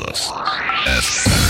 us S.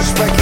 Jeigu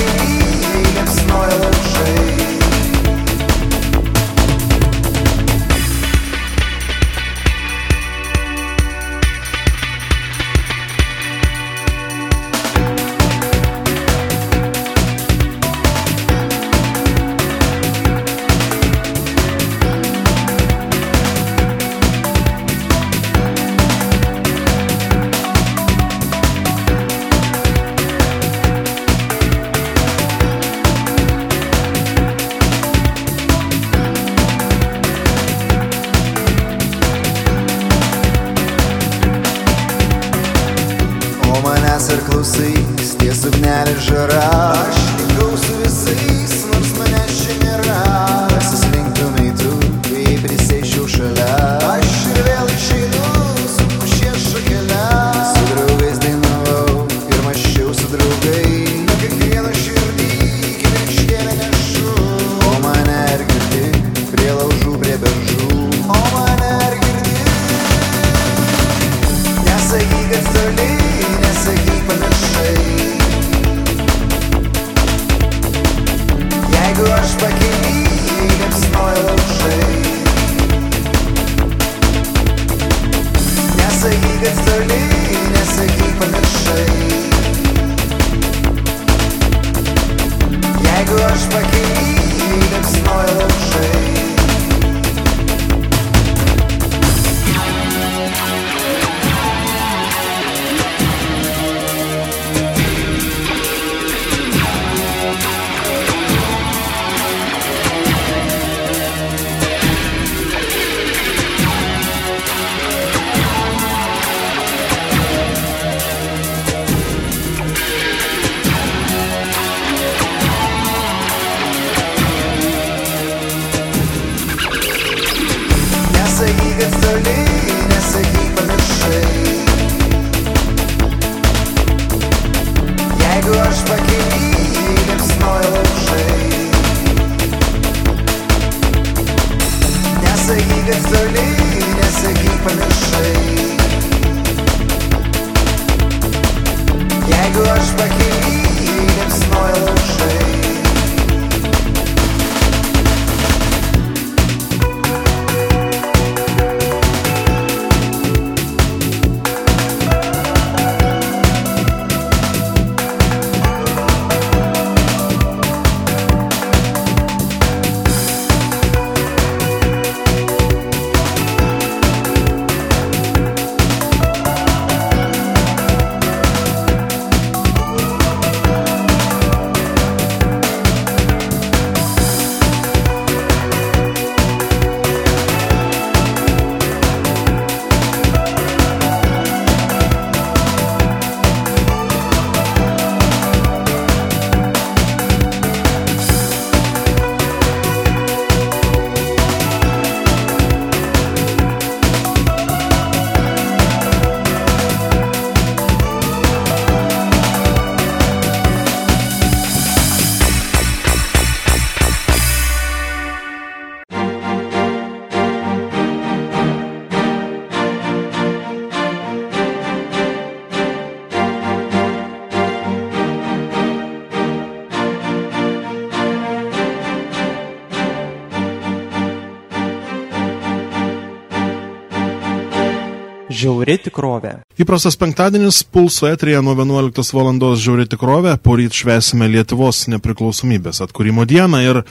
Žiauri tikrovė. Įprastas penktadienis pulso etrija nuo 11 val. žiauri tikrovė, poryt švesime Lietuvos nepriklausomybės atkūrimo dieną ir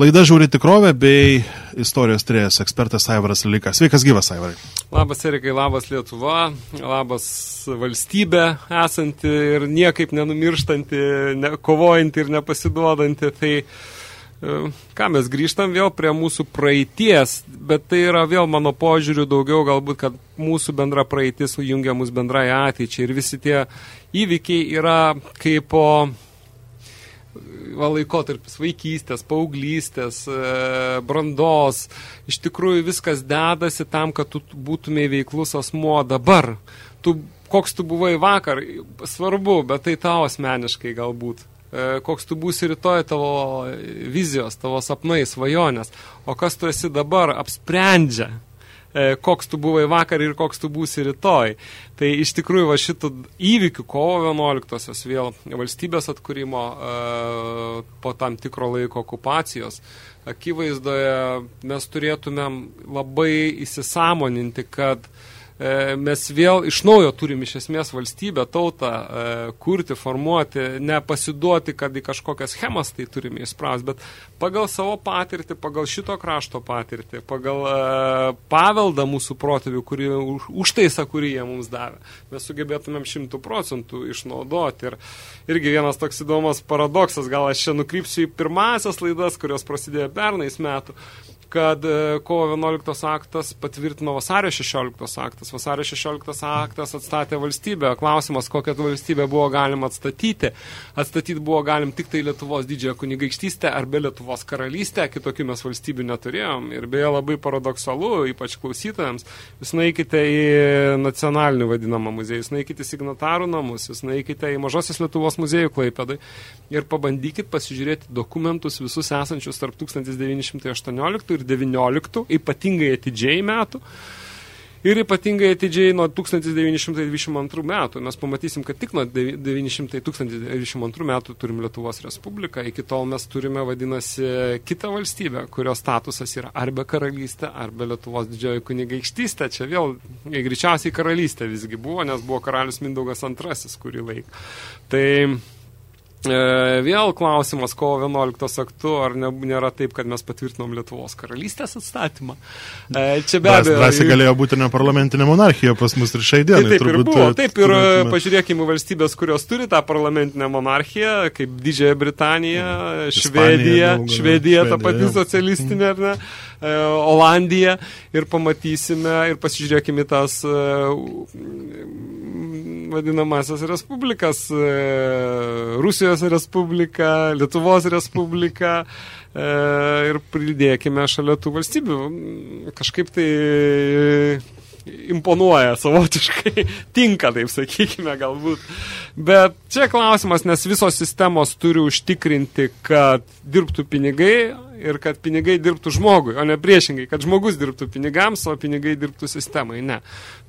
laida žiauri tikrovė bei istorijos trėjas ekspertas Aivaras Likas. Sveikas gyvas, Aivarai. Labas, Erikai, labas Lietuva, labas valstybė esanti ir niekaip nenumirštanti, ne, kovojanti ir nepasiduodanti. Tai ką mes grįžtam vėl prie mūsų praeities, bet tai yra vėl mano požiūrių daugiau galbūt, kad mūsų bendra praeitis jungia mus bendrai ateičiai ir visi tie įvykiai yra kaip po va, laikotarpis vaikystės, paauglystės, e, brandos. Iš tikrųjų viskas dedasi tam, kad tu būtumai veiklus asmuo dabar. Tu, koks tu buvai vakar, svarbu, bet tai tau asmeniškai galbūt. E, koks tu būsi rytoj tavo vizijos, tavo sapnai, svajonės, o kas tu esi dabar apsprendžia, e, koks tu buvai vakar ir koks tu būsi rytoj. Tai iš tikrųjų va šitų įvykių kovo 11-osios vėl valstybės atkūrimo e, po tam tikro laiko okupacijos akivaizdoje mes turėtumėm labai įsisamoninti, kad uh, mes vėl iš naujo turim iš esmės valstybę, tautą e, kurti, formuoti, nepasiduoti, kad į kažkokias schemas tai turime įspraus, bet pagal savo patirtį, pagal šito krašto patirtį, pagal e, paveldą mūsų protėvių, kurį, užtaisą, kurį jie mums davė, mes sugebėtumėm šimtų procentų išnaudoti. Ir irgi vienas toks įdomus paradoksas, gal aš čia nukrypsiu į pirmasias laidas, kurios prasidėjo pernais metų, kad e, kovo 11 aktas patvirtino vasario 16 aktas. Vasario 16 aktas atstatė valstybę. Klausimas, kokią valstybę buvo galima atstatyti. Atstatyti buvo galim tik tai Lietuvos didžiąją kunigaikštystę arba Lietuvos karalystę. Kitokių mes valstybių neturėjom. Ir beje labai paradoksalu, ypač klausytojams, jūs naikite į nacionalinį vadinamą muziejų, jūs naikite į signatarų namus, jūs naikite į Mažosios Lietuvos muziejų Klaipėdai ir pabandykit pasižiūrėti dokumentus visus esančius tarp 1918 ir 19, ypatingai atidžiai metų. Ir ypatingai atidžiai nuo 1922 metų. Mes pamatysim, kad tik nuo 900, 1922 metų turim Lietuvos Respubliką. Iki tol mes turime, vadinasi, kitą valstybę, kurios statusas yra arba karalystė, arba Lietuvos didžioji kunigaikštystė. Čia vėl greičiausiai karalystė visgi buvo, nes buvo karalius Mindaugas II kurį laiką. Tai vėl klausimas kovo 11 aktu, ar ne, nėra taip, kad mes patvirtinom Lietuvos karalystės atstatymą. E, čia be abejo. Drąsiai galėjo būti ne parlamentinė monarchija pas mus ir šiai dienai. Tai taip turbūt, ir buvo. Taip ir turėtume... pažiūrėkime valstybės, kurios turi tą parlamentinę monarchiją, kaip Didžiąją Britaniją, Švediją, Švedija, ta pati socialistinė, ar ne, e, Olandija ir pamatysime ir pasižiūrėkime tas vadinamasias respublikas, Rusijos Latvijos Respubliką, Lietuvos Respubliką e, ir pridėkime šalia tų valstybių. Kažkaip tai imponuoja savotiškai, tinka, taip sakykime, galbūt. Bet čia klausimas, nes visos sistemos turi užtikrinti, kad dirbtų pinigai, ir kad pinigai dirbtų žmogui, o ne priešingai, kad žmogus dirbtų pinigams, o pinigai dirbtų sistemai. Ne.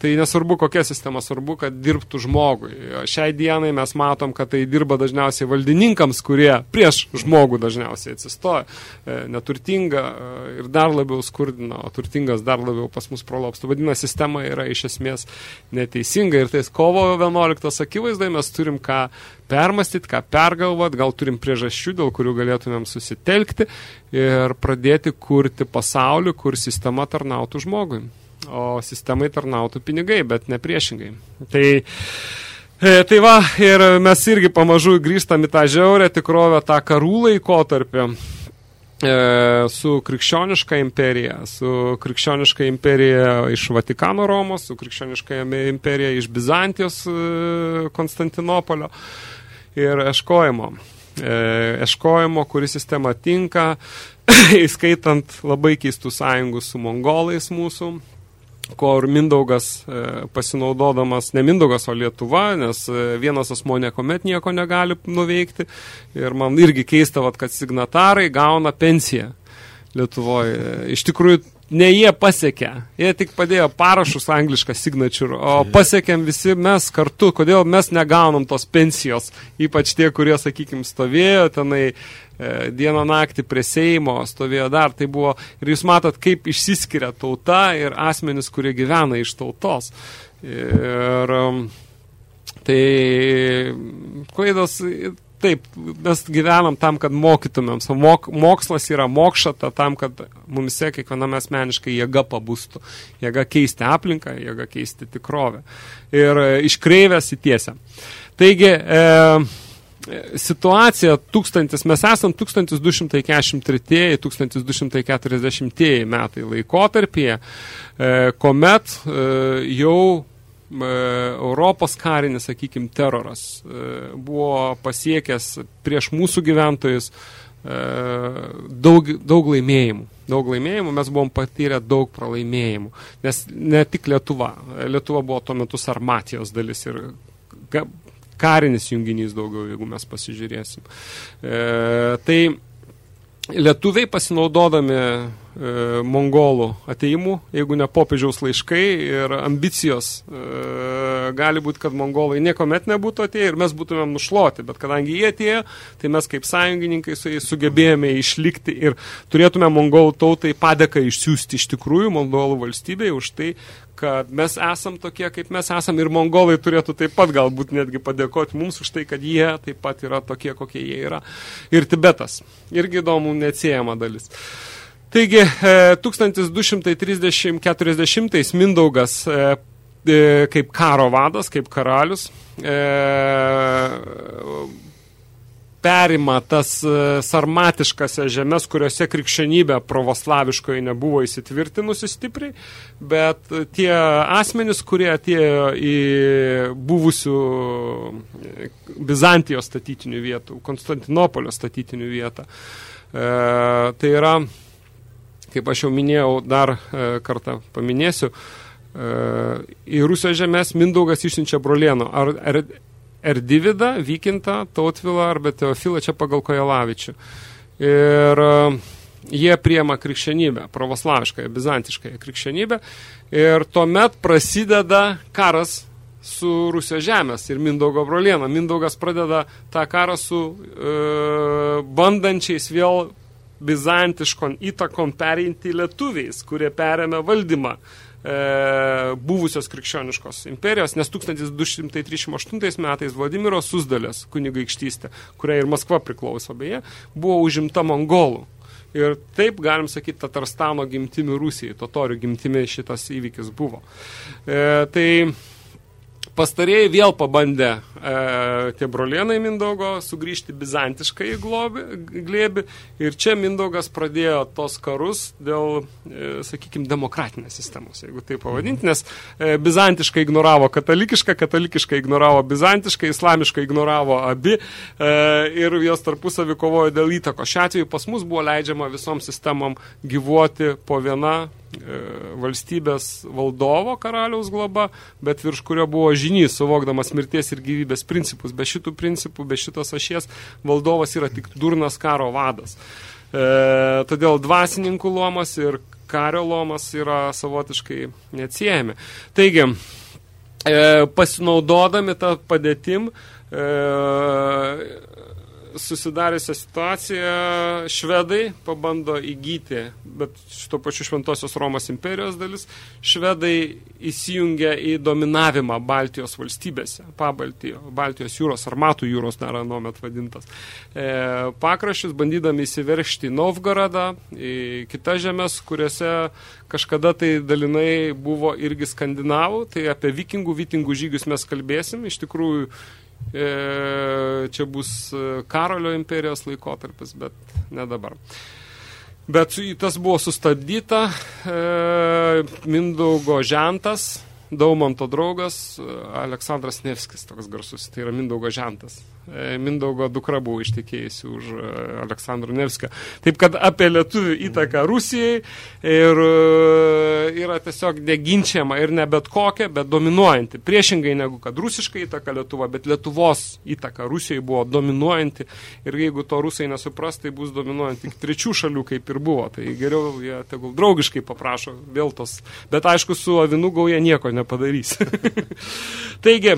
Tai nesvarbu, kokia sistema, svarbu, kad dirbtų žmogui. Šiai dienai mes matom, kad tai dirba dažniausiai valdininkams, kurie prieš žmogų dažniausiai atsistoja, e, neturtinga e, ir dar labiau skurdina, o turtingas dar labiau pas mus prolopstų. Vadina, sistema yra iš esmės neteisinga ir tais kovo 11 akivaizdai mes turim ką permastyti, ką pergalvot, gal turim priežasčių, dėl kurių galėtumėm susitelkti ir pradėti kurti pasaulį, kur sistema tarnautų žmogui. O sistemai tarnautų pinigai, bet ne priešingai. Tai E, tai va, ir mes irgi pamažu grįžtam į tą žiaurę tikrovę, tą karų laikotarpį e, su krikščioniška imperija, su krikščioniška imperija iš Vatikano Romos, su krikščioniška imperija iš Bizantijos e, Konstantinopolio ir eškojimo. E, eškojimo, kuri sistema tinka, įskaitant labai keistų sąjungų su mongolais mūsų, kur Mindaugas e, pasinaudodamas, ne Mindaugas, o Lietuva, nes e, vienas asmo niekuomet nieko negali nuveikti. Ir man irgi keista, vat, kad signatarai gauna pensiją Lietuvoje. Iš tikrųjų, ne jie pasiekė, jie tik padėjo parašus anglišką signature, o pasiekėm visi mes kartu, kodėl mes negaunam tos pensijos, ypač tie, kurie, sakykime, stovėjo tenai e, dieną naktį prie Seimo, stovėjo dar, tai buvo, ir jūs matot, kaip išsiskiria tauta ir asmenis, kurie gyvena iš tautos. Ir um, tai klaidos taip, mes gyvenam tam, kad mokytumėm. Mok, mokslas yra mokšata tam, kad mumise kiekviename asmeniškai jėga pabūstų. Jėga keisti aplinką, jėga keisti tikrovę. Ir e, iš kreivės į tiesę. Taigi, e, situacija tūkstantis, mes esam 1243-1240 metai laikotarpyje, e, kuomet e, jau E, Europos karinis, sakykime, teroras e, buvo pasiekęs prieš mūsų gyventojus e, daug, daug laimėjimų. Daug laimėjimų, mes buvom patyrę daug pralaimėjimų. Nes ne tik Lietuva. Lietuva buvo tuo metu Sarmatijos dalis ir karinis junginys daugiau, jeigu mes pasižiūrėsim. E, tai lietuviai pasinaudodami e, mongolų ateimų, jeigu ne popiežiaus laiškai ir ambicijos, e, gali būti, kad mongolai niekomet nebūtų atėję ir mes būtumėm nušluoti, bet kadangi jie atėjo, tai mes kaip sąjungininkai su jais sugebėjome išlikti ir turėtume mongolų tautai padėką išsiųsti iš tikrųjų mongolų valstybėje už tai, kad mes esam tokie, kaip mes esam ir mongolai turėtų taip pat galbūt netgi padėkoti mums už tai, kad jie taip pat yra tokie, kokie jie yra. Ir Tibetas. Irgi įdomu, neatsiejama dalis. Taigi, 1230-40 e, Mindaugas e, e, kaip karo vadas, kaip karalius, perima tas e, sarmatiškasias žemės, kuriuose krikščionybė pravoslaviškoje nebuvo įsitvirtinusi stipriai, bet tie asmenys, kurie atėjo į buvusių e, Bizantijos statytinių vietų, Konstantinopolio statytinių vietą, e, tai yra, kaip aš jau minėjau, dar e, kartą paminėsiu, e, į Rusijos žemės Mindaugas išsiunčia brolieno. Ar, ar Erdividą, Vykintą, Tautvilą arba Teofilą čia pagal Kojalavičių. Ir e, jie priema krikščionybę, pravoslaviškąją, bizantiškąją krikščionybę. Ir tuomet prasideda karas su Rusijos žemės ir Mindaugo brolieno. Mindaugas pradeda tą karą su e, bandančiais vėl bizantiškon įtakom pereinti lietuviais, kurie perėmė valdymą e, buvusios krikščioniškos imperijos, nes 1238 metais Vladimiro Susdalės kunigaikštystė, kuriai ir Maskva priklauso beje, buvo užimta mongolų. Ir taip, galim sakyti, Tatarstano gimtimi Rusijai, totorių gimtimi šitas įvykis buvo. E, tai Pastarėjai vėl pabandė e, tie brolienai Mindaugo sugrįžti bizantiškai į globį, glėbį ir čia Mindaugas pradėjo tos karus dėl, e, sakykime, demokratinės sistemos, jeigu tai pavadinti, nes e, bizantiškai ignoravo katalikišką, katalikiškai ignoravo bizantišką, islamiškai ignoravo abi e, ir jos tarpusavį kovojo dėl įtako. Šiuo atveju pas mus buvo leidžiama visom sistemom gyvuoti po vieną valstybės valdovo karaliaus globa, bet virš kurio buvo žinys, suvokdamas mirties ir gyvybės principus. Be šitų principų, be šitos ašies, valdovas yra tik durnas karo vadas. E, todėl dvasininkų lomas ir kario lomas yra savotiškai neatsiejami. Taigi, e, pasinaudodami tą padėtim, e, susidariusią situaciją švedai pabando įgyti, bet šito pačiu Šventosios Romos imperijos dalis, švedai įsijungia į dominavimą Baltijos valstybėse, pabaltijo, Baltijos jūros, armatų jūros dar anuomet vadintas. E, pakraščius bandydami įsiveršti į Novgorodą, į kitas žemės, kuriuose kažkada tai dalinai buvo irgi skandinavų, tai apie vikingų, vikingų žygius mes kalbėsim, iš tikrųjų E, čia bus e, Karolio imperijos laikotarpis, bet ne dabar. Bet tas buvo sustabdyta, e, Mindaugo žentas, Daumanto draugas, Aleksandras Nevskis, toks garsus, tai yra Mindaugo žentas. E, Mindaugo dukra buvo ištekėjusi už e, Aleksandro Nevskio. Taip kad apie lietuvių įtaką Rusijai ir e, yra tiesiog neginčiama ir ne bet kokia, bet dominuojanti. Priešingai negu kad rusiška įtaka Lietuva, bet Lietuvos įtaka Rusijai buvo dominuojanti ir jeigu to rusai nesupras, tai bus dominuojanti tik trečių šalių kaip ir buvo. Tai geriau jie tegul draugiškai paprašo vėl tos. Bet aišku, su avinų gauja nieko nepadarys. Taigi,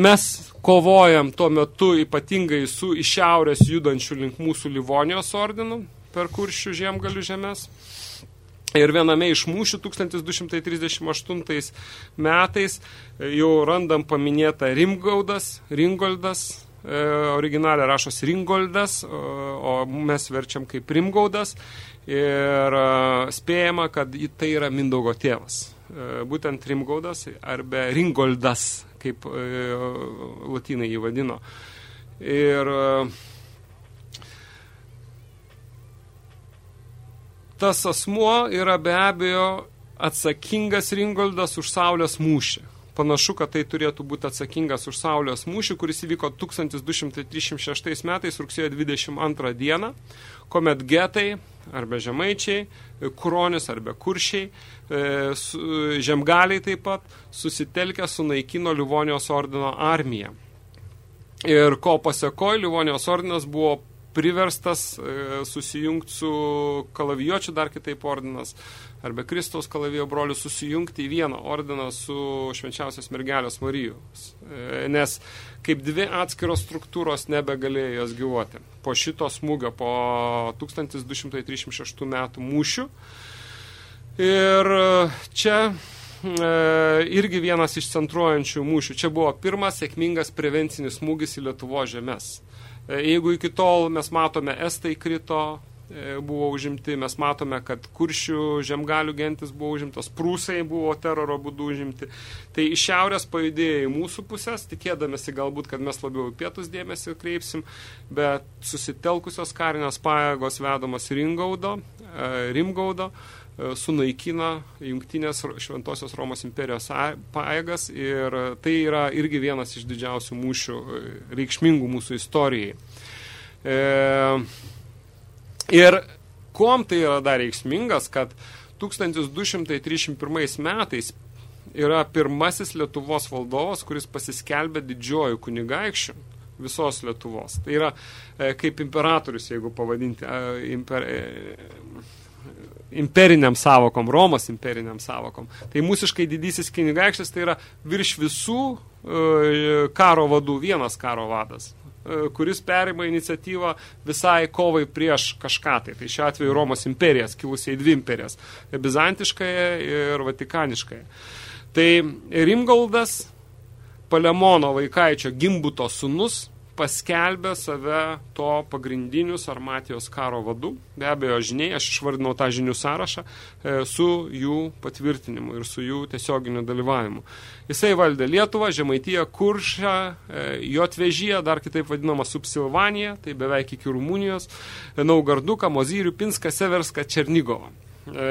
mes kovojam tuo metu ypatingai su iš šiaurės judančių link mūsų Livonijos ordinu per kuršių žiemgalių žemės. Ir viename iš mūšių 1238 metais jau randam paminėtą Rimgaudas, Ringoldas, e, originalė rašos Ringoldas, o mes verčiam kaip Rimgaudas ir e, spėjama, kad tai yra Mindaugo tėvas. E, būtent Rimgaudas arba Ringoldas kaip e, latinai jį vadino. Ir e, tas asmuo yra be abejo atsakingas Ringoldas už Saulės mūšį. Panašu, kad tai turėtų būti atsakingas už Saulės mūšį, kuris įvyko 1236 metais rugsėjo 22 dieną, kuomet getai arba žemaičiai, kronis arba kuršiai, e, žemgaliai taip pat susitelkę sunaikino Livonijos ordino armiją. Ir ko pasiekojo, Livonijos ordinas buvo priverstas e, susijungti su kalavijočiu, dar kitaip ordinas, arba Kristaus kalavijo broliu susijungti į vieną ordiną su švenčiausios mergelės Marijos. E, nes kaip dvi atskiros struktūros nebegalėjo jos gyvuoti. Po šito smūgio, po 1236 metų mūšių. Ir čia e, irgi vienas iš centruojančių mūšių. Čia buvo pirmas sėkmingas prevencinis smūgis į Lietuvo žemės. E, jeigu iki tol mes matome, estai krito, E, buvo užimti, mes matome, kad kuršių žemgalių gentis buvo užimtos, prūsai buvo teroro būdų užimti. Tai iš šiaurės pajudėjo į mūsų pusės, tikėdamėsi galbūt, kad mes labiau į pietus dėmesį kreipsim, bet susitelkusios karinės pajėgos vedamos Ringaudo, e, Rimgaudo, e, sunaikina jungtinės Šventosios Romos imperijos pajėgas ir tai yra irgi vienas iš didžiausių mūšių reikšmingų mūsų istorijai. E, Ir kuom tai yra dar reiksmingas, kad 1231 metais yra pirmasis Lietuvos valdovas, kuris pasiskelbė didžiojų kunigaikščių visos Lietuvos. Tai yra e, kaip imperatorius, jeigu pavadinti e, imper, e, imperiniam savokom, Romos imperiniam savokom. Tai mūsiškai didysis kunigaikštis tai yra virš visų karo vadų vienas karo vadas. E, kuris perima iniciatyvą visai kovai prieš kažką. Tai, tai šiuo atveju Romos imperijas, kilusiai dvi imperijas – bizantiškąją ir vatikaniškąją. Tai Rimgoldas, Palemono vaikaičio Gimbuto sunus, paskelbė save to pagrindiniu Sarmatijos karo vadu. Be abejo, žiniai, aš išvardinau tą žinių sąrašą e, su jų patvirtinimu ir su jų tiesioginiu dalyvavimu. Jisai valdė Lietuvą, Žemaitiją, Kuršą, e, Jotvežiją, dar kitaip vadinama Subsilvanija, tai beveik iki Rumunijos, Naugarduką, Mozyrių, Pinską, Severską, Černigovą. E,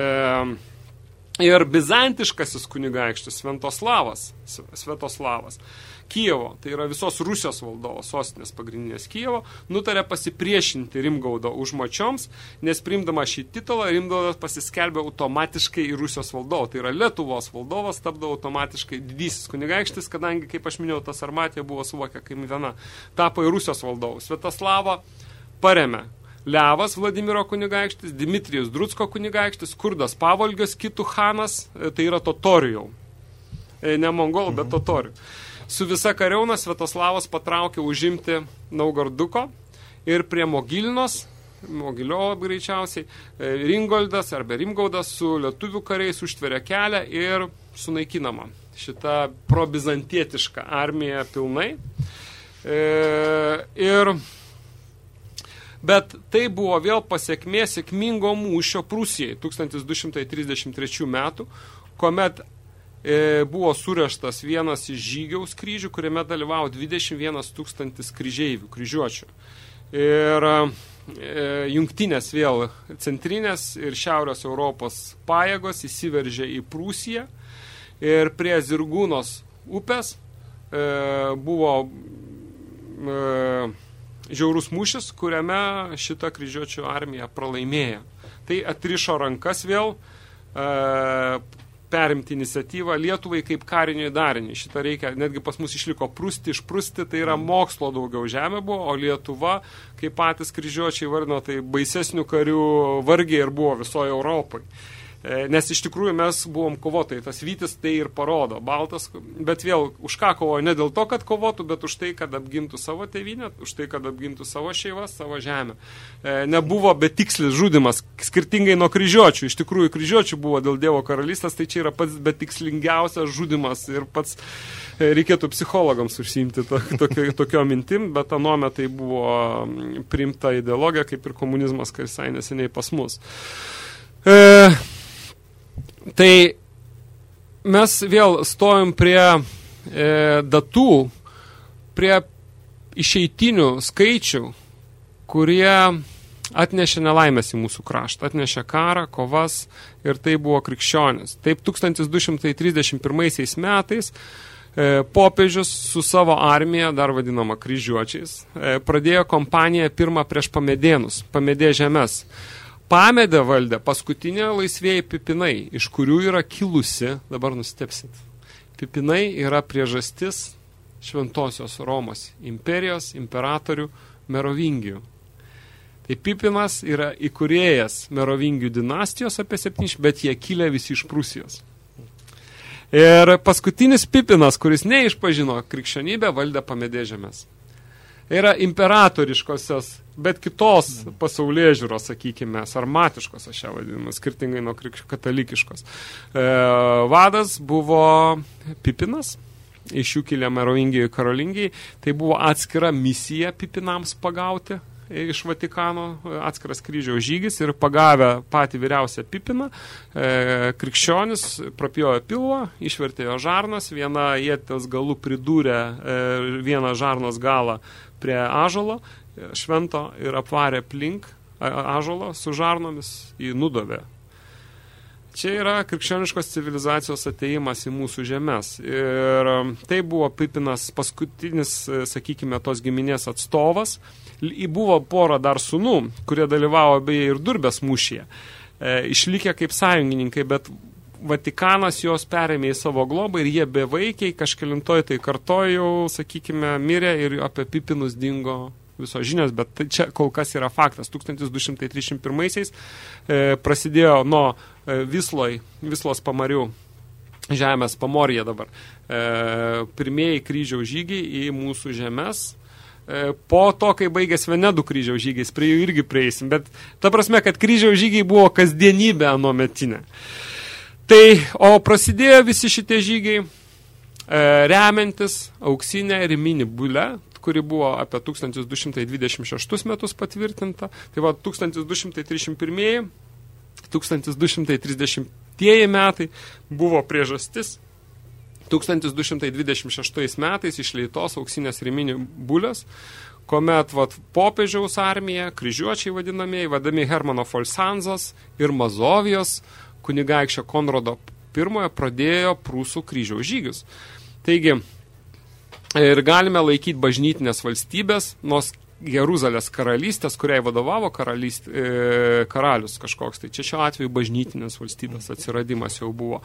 ir bizantiškasis kunigaikštis Sventoslavas, Svetoslavas, Kijevo, tai yra visos Rusijos valdovo sostinės pagrindinės Kijevo, nutarė pasipriešinti Rimgaudo užmačioms, nes primdama šį titulą Rimgaudas pasiskelbė automatiškai į Rusijos valdovą, tai yra Lietuvos valdovas tapdavo automatiškai didysis kunigaikštis, kadangi, kaip aš minėjau, tas armatija buvo suvokia kaip viena, tapo į Rusijos valdovų. Svetoslavą paremė Levas Vladimiro kunigaikštis, Dimitrijus Drutsko kunigaikštis, Kurdas Pavolgės kitų hanas, e, tai yra Totorijau. E, ne mongolų, bet Totorių. Su visa kariauna Svetoslavas patraukė užimti Naugarduko ir prie Mogilinos, Mogilio greičiausiai, e, Ringoldas arba Rimgaudas su lietuvių kariais užtveria kelią ir sunaikinama šita probizantietiška armija pilnai. E, ir Bet tai buvo vėl pasiekmė sėkmingo mūšio Prūsijai 1233 metų, kuomet e, buvo sureštas vienas iš žygiaus kryžių, kuriame dalyvavo 21 tūkstantis kryžeivių, kryžiuočių. Ir e, jungtinės vėl centrinės ir šiaurės Europos pajėgos įsiveržė į Prūsiją ir prie Zirgūnos upės e, buvo e, žiaurus mūšis, kuriame šita kryžiuočių armija pralaimėjo. Tai atrišo rankas vėl, e, perimti iniciatyvą Lietuvai kaip kariniai dariniai. Šitą reikia, netgi pas mus išliko prusti, išprusti, tai yra mokslo daugiau žemė buvo, o Lietuva, kaip patys kryžiuočiai vardino, tai baisesnių karių vargiai ir buvo visoje Europai. E, nes iš tikrųjų mes buvom kovotojai, tas Vytis tai ir parodo, baltas, bet vėl už ką kovojo, ne dėl to, kad kovotų, bet už tai, kad apgintų savo tėvynę, už tai, kad apgintų savo šeivas, savo žemę. E, nebuvo betikslis žudimas, skirtingai nuo kryžiuočių, iš tikrųjų kryžiuočių buvo dėl Dievo karalystės, tai čia yra pats betikslingiausias žudimas ir pats e, reikėtų psichologams užsiimti to, tokio, tokio mintim, bet anuome tai buvo priimta ideologija, kaip ir komunizmas, kai visai neseniai pas mus. E, Tai mes vėl stojom prie e, datų, prie išeitinių skaičių, kurie atnešė nelaimės į mūsų kraštą, atnešė karą, kovas ir tai buvo krikščionis. Taip 1231 metais e, popiežius su savo armija, dar vadinama kryžiuočiais, e, pradėjo kompaniją pirmą prieš pamedėnus, pamedė žemės. Pamedę valdė paskutinė laisvėjai pipinai, iš kurių yra kilusi, dabar nustepsit. Pipinai yra priežastis šventosios Romos imperijos, imperatorių, merovingių. Tai Pipinas yra įkurėjas merovingių dinastijos apie 7, bet jie kilę visi iš Prūsijos. Ir paskutinis Pipinas, kuris neišpažino krikščionybę, valdė pamedė žemės yra imperatoriškosios, bet kitos pasaulyje žiūros, sakykime, sarmatiškos, aš ją vadinu, skirtingai nuo katalikiškos. E, vadas buvo Pipinas, iš jų kilę merovingiai karolingiai, tai buvo atskira misija Pipinams pagauti iš Vatikano atskiras kryžiaus žygis ir pagavę patį vyriausią Pipiną, e, krikščionis prapjojo pilvą, išvertė jo žarnas, vieną jėtės galų pridūrė e, vieną žarnos galą prie ažalo, e, švento ir apvarė plink ažalo su žarnomis į nudovę. Čia yra krikščioniškos civilizacijos ateimas į mūsų žemės. Ir e, tai buvo Pipinas paskutinis, e, sakykime, tos giminės atstovas. Buvo pora dar sunų, kurie dalyvavo beje ir durbės mūšyje. E, išlikę kaip sąjungininkai, bet Vatikanas juos perėmė į savo globą ir jie bevaikiai kažkelintoj tai kartojau, sakykime, mirė ir apie Pipinus dingo visos žinios, bet tai čia kol kas yra faktas. 1231-aisiais e, prasidėjo nuo e, Visloj, Vislos pamarių žemės pamorėje dabar. E, pirmieji kryžiaus žygiai į mūsų žemės, e, po to, kai baigės Venedų kryžiaus žygiais, prie jų irgi prieisim, bet ta prasme, kad kryžiaus žygiai buvo kasdienybė anuometinė. metinė. Tai, o prasidėjo visi šitie žygiai e, remiantis auksinę riminį bulę, kuri buvo apie 1226 metus patvirtinta. Tai va 1231, 1230 metai buvo priežastis 1226 metais išleitos auksinės riminių bulės, kuomet vat, popiežiaus armija, kryžiuočiai vadinamieji, vadami Hermano Folsanzas ir Mazovijos, kunigaikščio Konrado I pradėjo prūsų kryžiaus žygius. Taigi, ir galime laikyti bažnytinės valstybės, nors Jeruzalės karalystės, kuriai vadovavo karalyst, e, karalius kažkoks. Tai čia šiuo atveju bažnytinės valstybės atsiradimas jau buvo.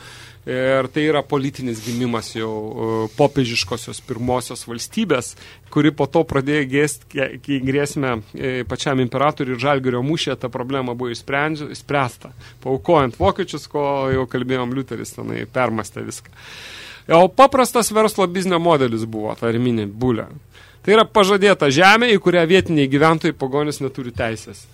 Ir tai yra politinis gimimas jau e, popiežiškosios pirmosios valstybės, kuri po to pradėjo gėsti grėsmę e, pačiam imperatoriui ir žalgirio mūšė, ta problema buvo išspręsta. Paukojant vokiečius, ko jau kalbėjom Liuteris, tenai permastė viską. O paprastas verslo biznio modelis buvo, ta riminė bulė. Tai yra pažadėta žemė, į kurią vietiniai gyventojai pagonis neturi teisės.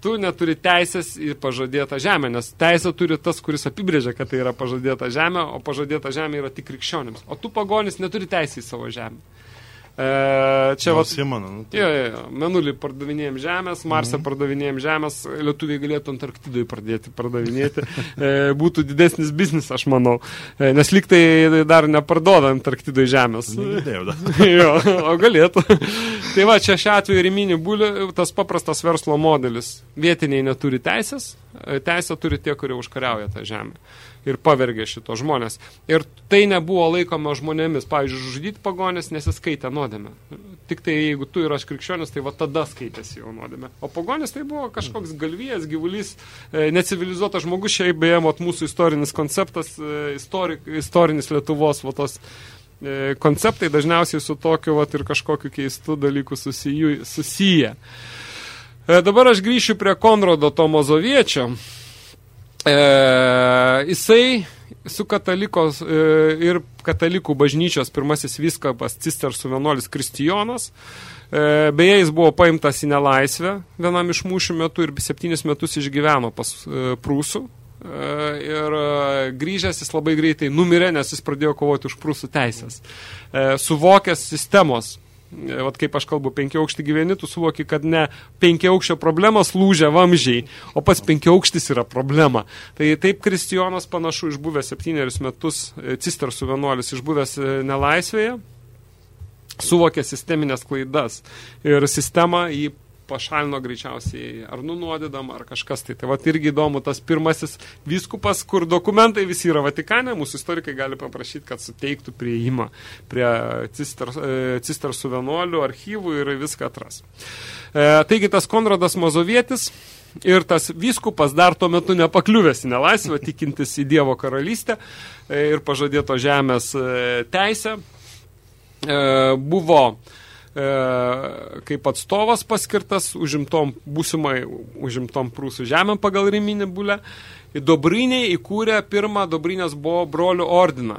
Tu neturi teisės į pažadėtą žemę, nes teisę turi tas, kuris apibrėžia, kad tai yra pažadėta žemė, o pažadėta žemė yra tik krikščionims. O tu pagonis neturi teisę į savo žemę. E, čia va, Simona. Nu, tai... jo, jo, menulį pardavinėjom žemės, Marsą mm. pardavinėjom žemės, lietuviai galėtų Antarktidui pradėti pardavinėti. e, būtų didesnis biznis, aš manau. E, nes lyg tai dar neparduoda Antarktidui žemės. Negirdėjau, da. jo, o galėtų. tai va, čia šiuo atveju riminį bulį, tas paprastas verslo modelis. Vietiniai neturi teisės, E, Teisę turi tie, kurie užkariauja tą žemę ir pavergė šito žmonės. Ir tai nebuvo laikoma žmonėmis. Pavyzdžiui, žudyti pagonės nesiskaitė nuodėme. Tik tai jeigu tu ir aš krikščionis, tai va tada skaitėsi jau nuodėme. O pagonės tai buvo kažkoks galvijas, gyvulys, e, necivilizuotas žmogus, šiaip beje, vat, mūsų istorinis konceptas, e, istorik, istorinis Lietuvos, va, tos e, konceptai dažniausiai su tokiu vat, ir kažkokiu keistu dalyku susijų, susiję. Dabar aš grįšiu prie Konrado Tomozoviečio. E, jisai su katalikos e, ir katalikų bažnyčios pirmasis viskapas cistersų vienuolis Kristijonas. E, beje, jis buvo paimtas į nelaisvę vienam iš mūšių metų ir septynis metus išgyveno pas e, prūsų. E, ir e, grįžęs jis labai greitai numirė, nes jis pradėjo kovoti už prūsų teisės. E, suvokęs sistemos vat kaip aš kalbu, penkiaukštį gyveni, tu suvoki, kad ne penkiaukščio problemos lūžia vamžiai, o pats penkiaukštis yra problema. Tai taip Kristijonas panašu išbuvęs septynerius metus, e, cistersų vienuolis išbuvęs e, nelaisvėje, suvokė sisteminės klaidas ir sistemą jį pašalino greičiausiai ar nunuodydam, ar kažkas. Tai, tai va irgi įdomu, tas pirmasis viskupas, kur dokumentai visi yra Vatikane, mūsų istorikai gali paprašyti, kad suteiktų prieimą prie cister, e, cistersų vienuolių archyvų ir viską atras. E, taigi tas Konradas Mazovietis ir tas vyskupas dar tuo metu nepakliuvęs į nelaisvę, tikintis į Dievo karalystę e, ir pažadėto žemės e, teisę, buvo kaip atstovas paskirtas užimtom, būsimai užimtom prūsų žemėm pagal Riminį bulę. Dobriniai įkūrė pirmą Dobrinės buvo brolių ordiną.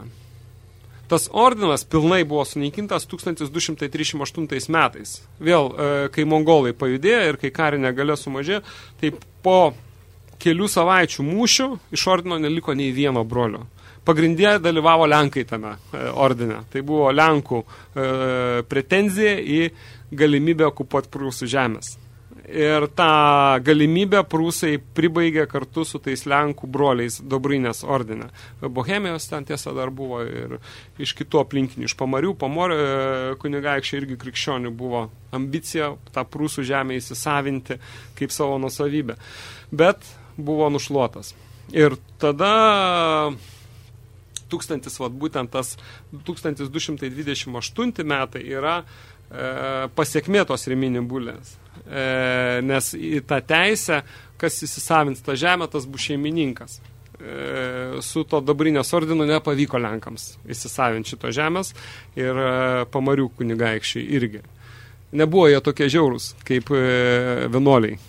Tas ordinas pilnai buvo sunaikintas 1238 metais. Vėl, e, kai mongolai pajudėjo ir kai karinė galia sumažėjo, tai po kelių savaičių mūšių iš ordino neliko nei vieno brolio pagrindė dalyvavo Lenkai tame e, ordine. Tai buvo Lenkų e, pretenzija į galimybę okupuoti prūsų žemės. Ir tą galimybę prūsai pribaigė kartu su tais Lenkų broliais Dobrinės ordine. Bohemijos ten tiesa dar buvo ir iš kitų aplinkinių, iš pamarių, pamorio e, kunigaikščiai irgi krikščionių buvo ambicija tą prūsų žemę įsisavinti kaip savo nusavybę. Bet buvo nušluotas. Ir tada tūkstantis, vat, būtent tas 1228 metai yra e, pasiekmė tos riminį bulės. E, nes į tą teisę, kas įsisavins tą žemę, tas bus šeimininkas. E, su to dabrinės ordinu nepavyko Lenkams įsisavinti šito žemės ir e, pamarių kunigaikščiai irgi. Nebuvo jie tokie žiaurūs kaip e, vienuoliai,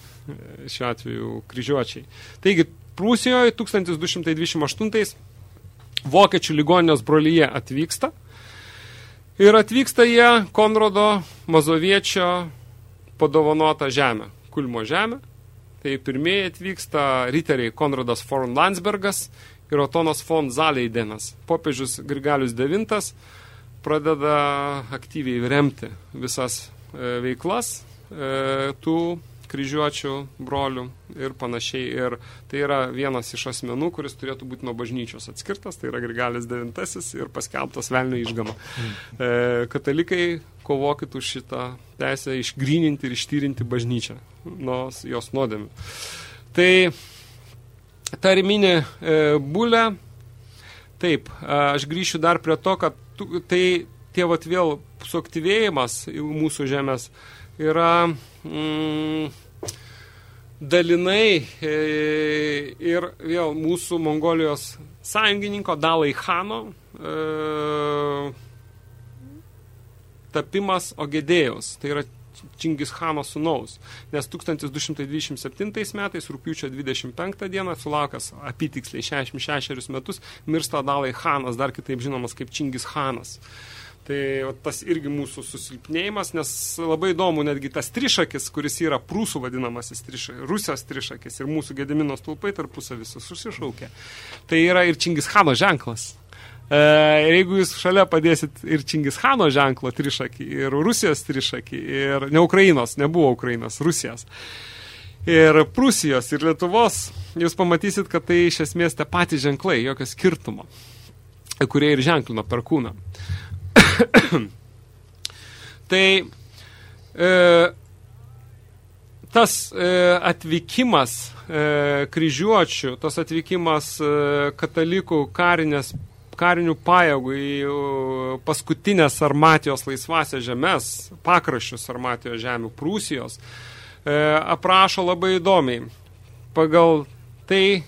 šiuo atveju kryžiuočiai. Taigi, Prūsijoje 1228 vokiečių ligoninės brolyje atvyksta. Ir atvyksta jie Konrado Mazoviečio padovanotą žemę, Kulmo žemę. Tai pirmieji atvyksta riteriai Konradas von Landsbergas ir Otonas von Zaleidenas. Popiežius Grigalius IX pradeda aktyviai remti visas e, veiklas e, tų kryžiuočių brolių ir panašiai. Ir tai yra vienas iš asmenų, kuris turėtų būti nuo bažnyčios atskirtas, tai yra Grigalis IX ir paskelbtas velnio išgama. Mm. E, katalikai kovokit už šitą teisę išgryninti ir ištyrinti bažnyčią nuo jos nuodėmių. Tai ta riminė e, bulė, taip, aš grįšiu dar prie to, kad tu, tai tie vat vėl suaktyvėjimas mūsų žemės yra mm, dalinai e, ir vėl mūsų Mongolijos sąjungininko Dalai Hano e, tapimas Ogedėjos, tai yra Čingis Hano sunaus, nes 1227 metais, rūpiučio 25 dieną, sulaukęs apitiksliai 66 metus, mirsta Dalai Hanas, dar kitaip žinomas kaip Čingis Hanas. Tai tas irgi mūsų susilpnėjimas, nes labai įdomu netgi tas trišakis, kuris yra prūsų vadinamasis trišakis, Rusijos trišakis ir mūsų gedimino stulpai tarpusą visus susišaukia. Tai yra ir Čingischano ženklas. E, ir jeigu jūs šalia padėsit ir Čingischano ženklo trišakį, ir Rusijos trišakį, ir ne Ukrainos, nebuvo Ukrainos, Rusijos, ir Prūsijos, ir Lietuvos, jūs pamatysit, kad tai iš esmės tie patys ženklai, jokio skirtumo, kurie ir ženklino per kūną. tai e, tas e, atvykimas e, kryžiuočių, tas atvykimas e, katalikų karinės karinių pajėgų į paskutinės Armatijos laisvasias žemės, pakraščius Armatijos žemių, Prūsijos, e, aprašo labai įdomiai. Pagal tai,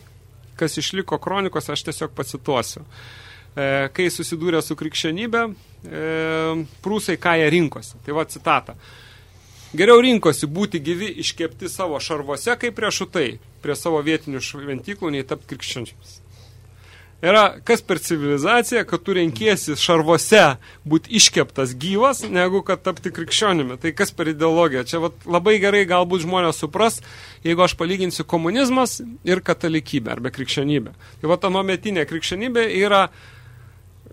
kas išliko kronikos, aš tiesiog pacituosiu. E, kai susidūrė su krikščionybė, prūsai ką jie rinkosi. Tai va citata. Geriau rinkosi būti gyvi iškepti savo šarvose, kaip priešutai, prie savo vietinių šventyklų, nei tapti krikščiončiams. Yra, kas per civilizaciją, kad tu renkiesi šarvose būti iškeptas gyvas, negu kad tapti krikščionimi. Tai kas per ideologiją? Čia vat, labai gerai galbūt žmonės supras, jeigu aš palyginsiu komunizmas ir katalikybę arba krikščionybę. Tai va ta nuometinė krikščionybė yra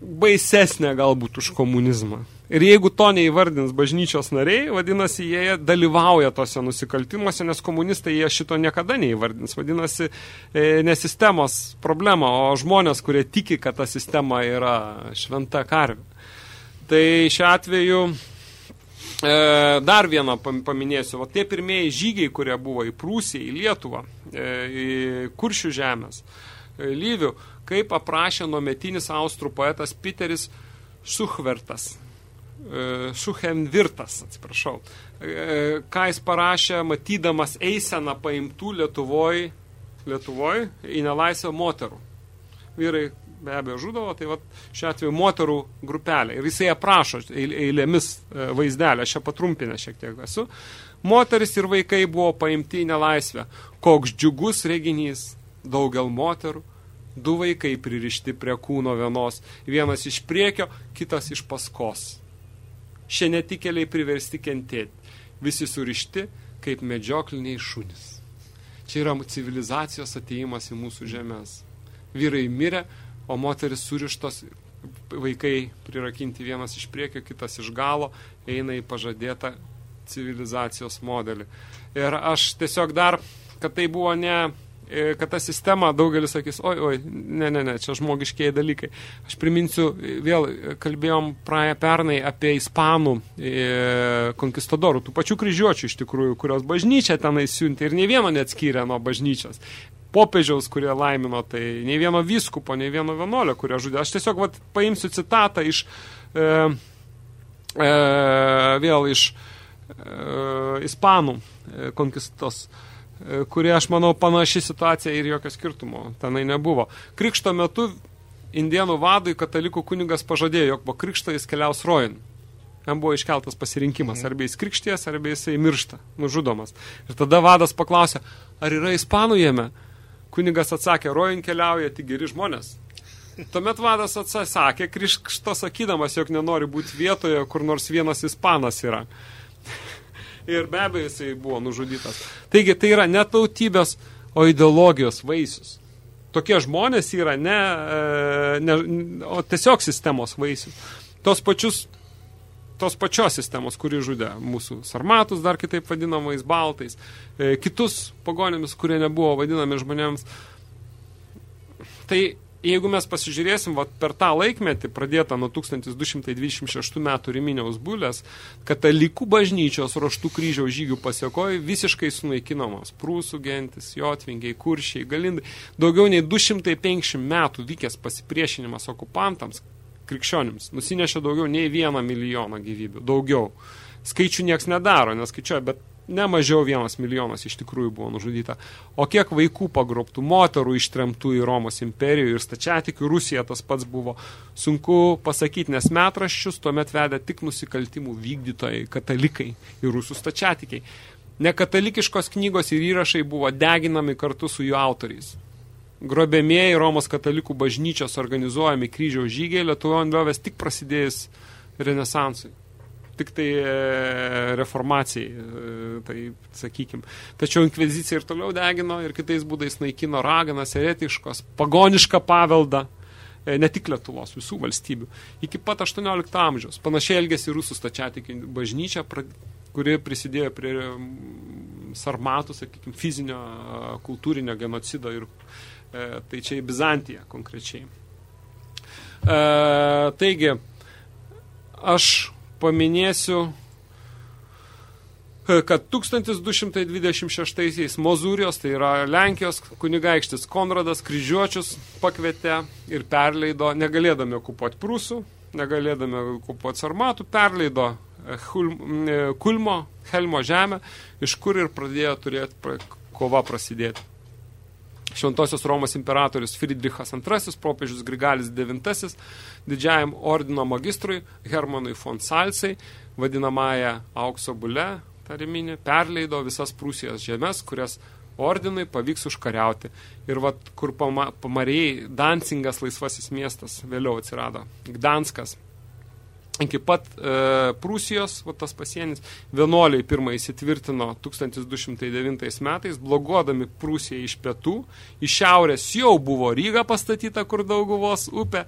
baisesnė galbūt už komunizmą. Ir jeigu to neįvardins bažnyčios nariai, vadinasi, jie dalyvauja tose nusikaltimuose, nes komunistai jie šito niekada neįvardins. Vadinasi, e, ne sistemos problema, o žmonės, kurie tiki, kad ta sistema yra šventa karvė. Tai šiuo atveju e, dar vieną paminėsiu. O tie pirmieji žygiai, kurie buvo į Prūsiją, į Lietuvą, e, į Kuršių žemės, Lyvių, kaip aprašė nuometinis austrų poetas Piteris Suchvertas. E, Šuchenvirtas, atsiprašau, e, ką jis parašė, matydamas eiseną paimtų Lietuvoj, Lietuvoj į nelaisvę moterų. Vyrai be abejo žudavo, tai vat, šiuo atveju moterų grupelė. Ir jisai aprašo eilėmis e, vaizdelę, aš čia patrumpinę šiek tiek esu. Moteris ir vaikai buvo paimti į nelaisvę. Koks džiugus reginys, daugel moterų, du vaikai pririšti prie kūno vienos, vienas iš priekio, kitas iš paskos šie netikėliai priversti kentėti, visi surišti kaip medžiokliniai šunis. Čia yra civilizacijos ateimas į mūsų žemės. Vyrai mirė, o moteris surištos, vaikai prirakinti vienas iš priekio, kitas iš galo, eina į pažadėtą civilizacijos modelį. Ir aš tiesiog dar, kad tai buvo ne kad ta sistema daugelis sakys, oi, oi, ne, ne, ne, čia žmogiškiai dalykai. Aš priminsiu, vėl kalbėjom praėję pernai apie ispanų e, konkistadorų, tų pačių kryžiuočių iš tikrųjų, kurios bažnyčia tenai siuntė ir nei vieno neatskyrė nuo bažnyčios. Popiežiaus, kurie laimino, tai nei vieno vyskupo, nei vieno vienuolio, kurie žudė. Aš tiesiog vat, paimsiu citatą iš, e, e, vėl iš e, ispanų e, konkistos e, E, kurie, aš manau, panaši situacija ir jokio skirtumo tenai nebuvo. Krikšto metu indienų vadui katalikų kunigas pažadėjo, jog po krikšto jis keliaus rojin. Jam buvo iškeltas pasirinkimas, mhm. arba jis krikšties, arba jisai miršta, nužudomas. Ir tada vadas paklausė, ar yra ispanų jame? Kunigas atsakė, rojin keliauja tik geri žmonės. Tuomet vadas atsakė, krikšto sakydamas, jog nenori būti vietoje, kur nors vienas ispanas yra ir be abejo jisai buvo nužudytas. Taigi tai yra ne tautybės, o ideologijos vaisius. Tokie žmonės yra ne, e, ne o tiesiog sistemos vaisius. Tos pačius tos pačios sistemos, kuri žudė mūsų sarmatus, dar kitaip vadinamais baltais, e, kitus pagonėmis, kurie nebuvo vadinami žmonėms. Tai jeigu mes pasižiūrėsim vat, per tą laikmetį, pradėtą nuo 1226 metų Riminiaus bulės, katalikų bažnyčios roštų kryžiaus žygių pasiekoja visiškai sunaikinamos prūsų gentis, jotvingiai, kuršiai, galindai. Daugiau nei 250 metų vykęs pasipriešinimas okupantams, krikščionims, nusinešė daugiau nei vieną milijoną gyvybių. Daugiau. Skaičių nieks nedaro, neskaičiuoja, bet ne mažiau vienas milijonas iš tikrųjų buvo nužudyta. O kiek vaikų pagrobtų, moterų ištremtų į Romos imperijų ir stačiatikių Rusija tas pats buvo. Sunku pasakyti, nes metraščius tuomet vedė tik nusikaltimų vykdytojai, katalikai ir rusų stačiatikiai. Nekatalikiškos knygos ir įrašai buvo deginami kartu su jų autoriais. Grobėmėjai Romos katalikų bažnyčios organizuojami kryžiaus žygiai Lietuvoje tik prasidėjus renesansui tik tai e, reformacijai, e, tai sakykim. Tačiau inkvizicija ir toliau degino ir kitais būdais naikino raganas, eretiškos, pagonišką paveldą, e, ne tik Lietuvos, visų valstybių. Iki pat 18 amžiaus. Panašiai elgėsi rusų stačiatikių bažnyčia, kuri prisidėjo prie sarmatų, sakykime, fizinio, kultūrinio genocido ir tai čia į Bizantiją konkrečiai. Taigi, aš paminėsiu kad 1226-aisiais Mozūrijos, tai yra Lenkijos kunigaikštis Konradas kryžiuočius pakvietė ir perleido, negalėdami okupuoti prūsų, negalėdami okupuoti sarmatų, perleido Kulmo, Helmo žemę, iš kur ir pradėjo turėti kova prasidėti. Šventosios Romos imperatorius Friedrichas II, popiežius Grigalis IX, didžiajam ordino magistrui Hermanui von Salsai, vadinamąją aukso bule, tariminį, perleido visas Prūsijos žemės, kurias ordinui pavyks užkariauti. Ir vat, kur pama, pamarėjai Dancingas laisvasis miestas vėliau atsirado, Gdanskas, iki pat e, Prūsijos, va, tas pasienis, vienuoliai pirmą įsitvirtino 1209 metais, bloguodami Prūsiją iš pietų, iš šiaurės jau buvo Ryga pastatyta, kur Dauguvos upė,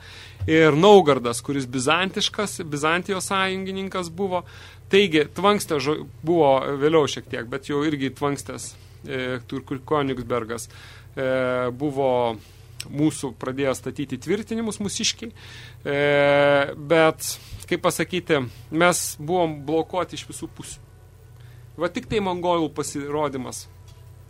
ir Naugardas, kuris bizantiškas, Bizantijos sąjungininkas buvo, taigi Tvankstė buvo vėliau šiek tiek, bet jau irgi Tvankstės, e, kur Konigsbergas, e, buvo mūsų pradėjo statyti tvirtinimus mūsiškiai, e, bet kaip pasakyti, mes buvom blokuoti iš visų pusių. Va tik tai mongolų pasirodymas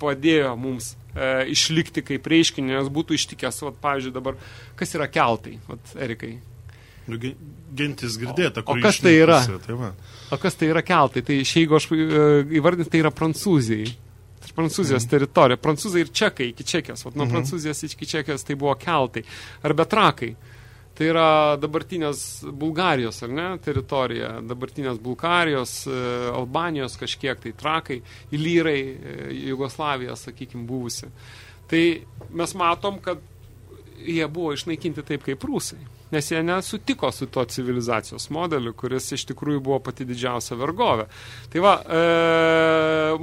padėjo mums e, išlikti kaip reiškinį, nes būtų ištikęs, vat, pavyzdžiui, dabar, kas yra keltai, vat, Erikai? Nu, gentis girdėta, kur O kas tai yra? Pusė, tai va. o kas tai yra keltai? Tai jeigu aš e, įvardinti, tai yra prancūzijai. Prancūzijos mhm. teritorija. Prancūzai ir čekai iki Čekijos. Vat, nuo mhm. Prancūzijos iki Čekijos tai buvo keltai. Arba trakai. Tai yra dabartinės Bulgarijos, ar ne, teritorija, dabartinės Bulgarijos, e, Albanijos kažkiek, tai trakai, Ilyrai, e, Jugoslavija, sakykime, buvusi. Tai mes matom, kad jie buvo išnaikinti taip kaip rusai nes jie nesutiko su to civilizacijos modeliu, kuris iš tikrųjų buvo pati didžiausia vergovė. Tai va, e,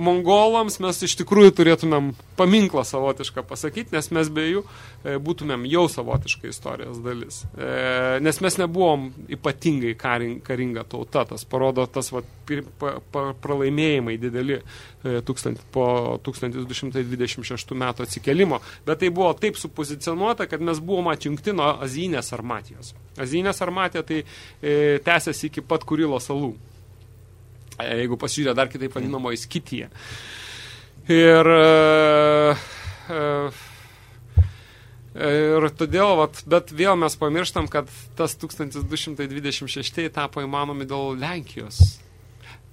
mongolams mes iš tikrųjų turėtumėm paminklą savotišką pasakyti, nes mes be jų e, būtumėm jau savotiška istorijos dalis. E, nes mes nebuvom ypatingai karing, karinga tauta, tas parodo tas va, pir, pa, pa, pralaimėjimai dideli tūkstant, po 1226 metų atsikelimo, bet tai buvo taip supozicionuota, kad mes buvom atjungti nuo Azijinės armatijos. Azijinės armatė tai e, tęsiasi iki pat Kurilo salų. E, jeigu pasižiūrė dar kitaip vadinamo į Skitiją. Ir, e, e, ir todėl, vat, bet vėl mes pamirštam, kad tas 1226 tapo įmanomi dėl Lenkijos.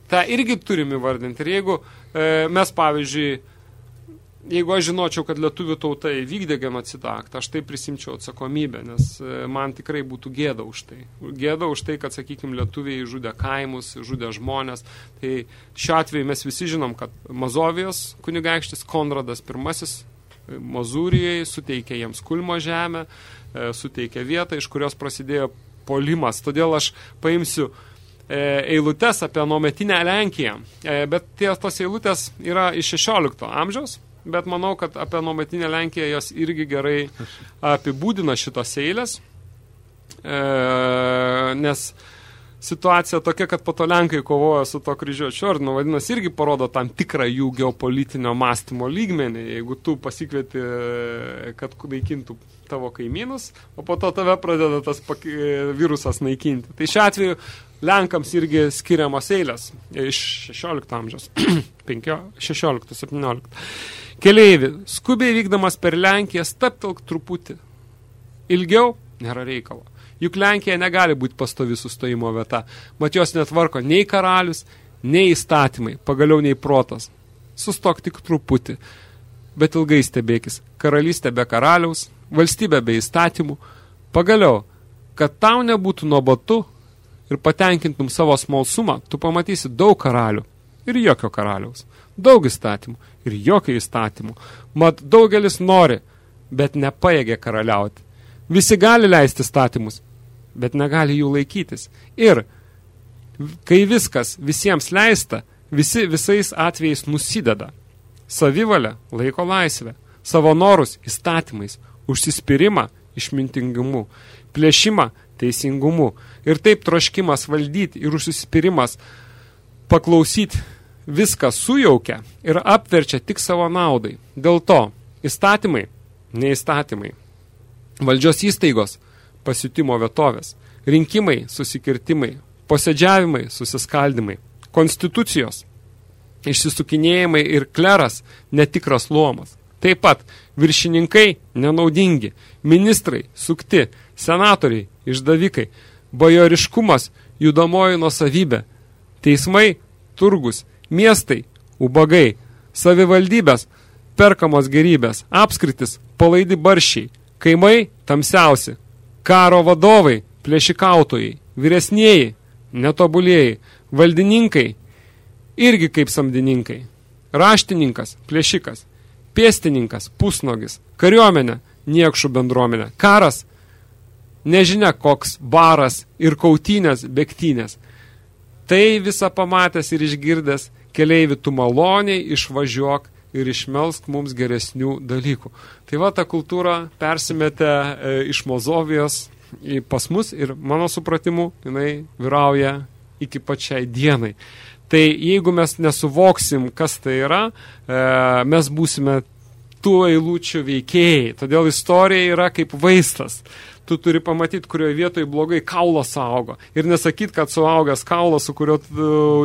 Ta irgi turim įvardinti. Ir jeigu e, mes, pavyzdžiui, jeigu aš žinočiau, kad lietuvių tauta įvykdė genocido aktą, aš tai prisimčiau atsakomybę, nes e, man tikrai būtų gėda už tai. Gėda už tai, kad, sakykime, lietuviai žudė kaimus, žudė žmonės. Tai šiuo atveju mes visi žinom, kad Mazovijos kunigaikštis Konradas I e, Mozūrijai suteikė jiems Kulmo žemę, e, suteikė vietą, iš kurios prasidėjo polimas. Todėl aš paimsiu eilutes apie nuometinę Lenkiją. Bet tie, tos eilutės yra iš 16 amžiaus bet manau, kad apie nuometinę Lenkiją jos irgi gerai apibūdina šitos eilės, e, nes situacija tokia, kad po to Lenkai kovoja su to kryžiuočio ordinu, vadinasi, irgi parodo tam tikrą jų geopolitinio mąstymo lygmenį, jeigu tu pasikvieti, kad naikintų tavo kaimynus, o po to tave pradeda tas virusas naikinti. Tai šiuo atveju Lenkams irgi skiriamos eilės iš 16 amžiaus, 16-17. Keleivi, skubiai vykdamas per Lenkiją, staptelk truputį. Ilgiau nėra reikalo. Juk Lenkija negali būti pastovi sustojimo vieta. Mat jos netvarko nei karalius, nei įstatymai, pagaliau nei protas. Sustok tik truputį, bet ilgai stebėkis. Karalystė be karaliaus, valstybė be įstatymų. Pagaliau, kad tau nebūtų nuobotu ir patenkintum savo smalsumą, tu pamatysi daug karalių ir jokio karaliaus daug įstatymų ir jokio įstatymų. Mat daugelis nori, bet nepaėgė karaliauti. Visi gali leisti įstatymus, bet negali jų laikytis. Ir kai viskas visiems leista, visi visais atvejais nusideda. Savivalę laiko laisvę, savo norus įstatymais, užsispyrimą išmintingumu, plėšimą teisingumu ir taip troškimas valdyti ir užsispyrimas paklausyti viską sujaukia ir apverčia tik savo naudai. Dėl to įstatymai, neįstatymai, valdžios įstaigos, pasiutimo vietovės, rinkimai, susikirtimai, posėdžiavimai, susiskaldimai, konstitucijos, išsisukinėjimai ir kleras netikras luomas. Taip pat viršininkai nenaudingi, ministrai sukti, senatoriai išdavikai, bajoriškumas judamoji nusavybė, teismai turgus, miestai ubagai, savivaldybės perkamos gerybės, apskritis palaidi baršiai, kaimai tamsiausi, karo vadovai plėšikautojai, vyresnieji netobulėjai, valdininkai irgi kaip samdininkai, raštininkas plėšikas, pėstininkas, pusnogis, kariuomenė, niekšų bendruomenė, karas, nežinia koks baras ir kautynės, bektynės. Tai visą pamatęs ir išgirdęs, keleivi tu maloniai išvažiuok ir išmelsk mums geresnių dalykų. Tai va, ta kultūra persimetė e, iš Mozovijos į pas mus ir mano supratimu jinai vyrauja iki pačiai dienai. Tai jeigu mes nesuvoksim, kas tai yra, e, mes būsime tų eilučių veikėjai. Todėl istorija yra kaip vaistas. Tu turi pamatyti, kurioje vietoje blogai kaulas augo. Ir nesakyti, kad suaugęs kaulas, su kurio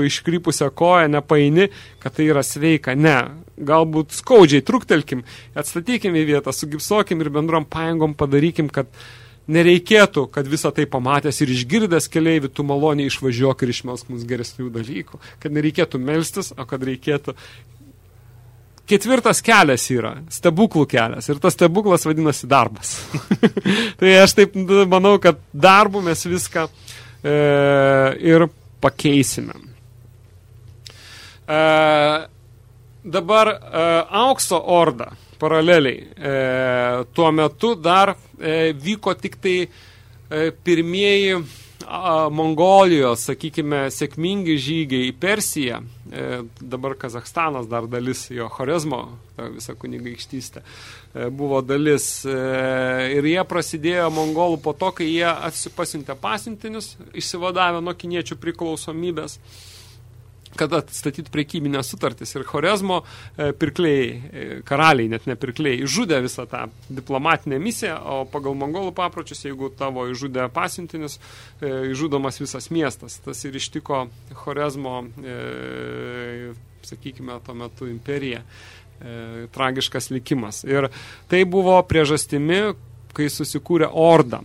iškrypusią koją nepaini, kad tai yra sveika. Ne. Galbūt skaudžiai truktelkim, atstatykim į vietą, sugipsokim ir bendrom pajėgom padarykim, kad nereikėtų, kad visą tai pamatęs ir išgirdęs keliaivi, tu maloniai išvažiuok ir išmelsk mums geresnių dalykų. Kad nereikėtų melstis, o kad reikėtų ketvirtas kelias yra, stebuklų kelias. Ir tas stebuklas vadinasi darbas. tai aš taip manau, kad darbu mes viską e, ir pakeisime. E, dabar e, aukso orda paraleliai. E, tuo metu dar e, vyko tik tai e, pirmieji Mongolijos, sakykime, sėkmingi žygiai į Persiją, dabar Kazakstanas dar dalis jo Horezmo, visą kunigaikštystę, e, buvo dalis e, ir jie prasidėjo mongolų po to, kai jie pasintė pasintinius, išsivadavę nuo kiniečių priklausomybės kad atstatytų priekybinės sutartis. Ir Horezmo e, pirkliai, e, karaliai, net ne pirkliai, išžudė visą tą diplomatinę misiją, o pagal mongolų papročius, jeigu tavo išžudė pasiuntinis, e, išžudomas visas miestas. Tas ir ištiko Horezmo, sakykime, tuo metu imperija. Tragiškas likimas. Ir tai buvo priežastimi, kai susikūrė ordą,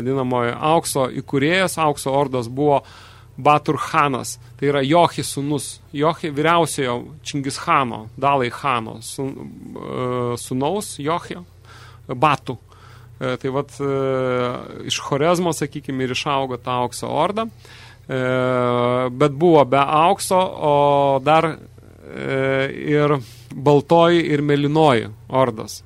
dinamoji aukso įkūrėjas, aukso ordas buvo uh, Baturhanas, tai yra Jochi sūnus, Jochi vyriausiojo Čingischano, Dalai Hano sun, uh, sūnaus Jochio Batu. Uh, tai vat uh, iš Horezmo, sakykime, ir išaugo tą aukso ordą, bet buvo be aukso, o dar ir baltoji ir melinoji ordas.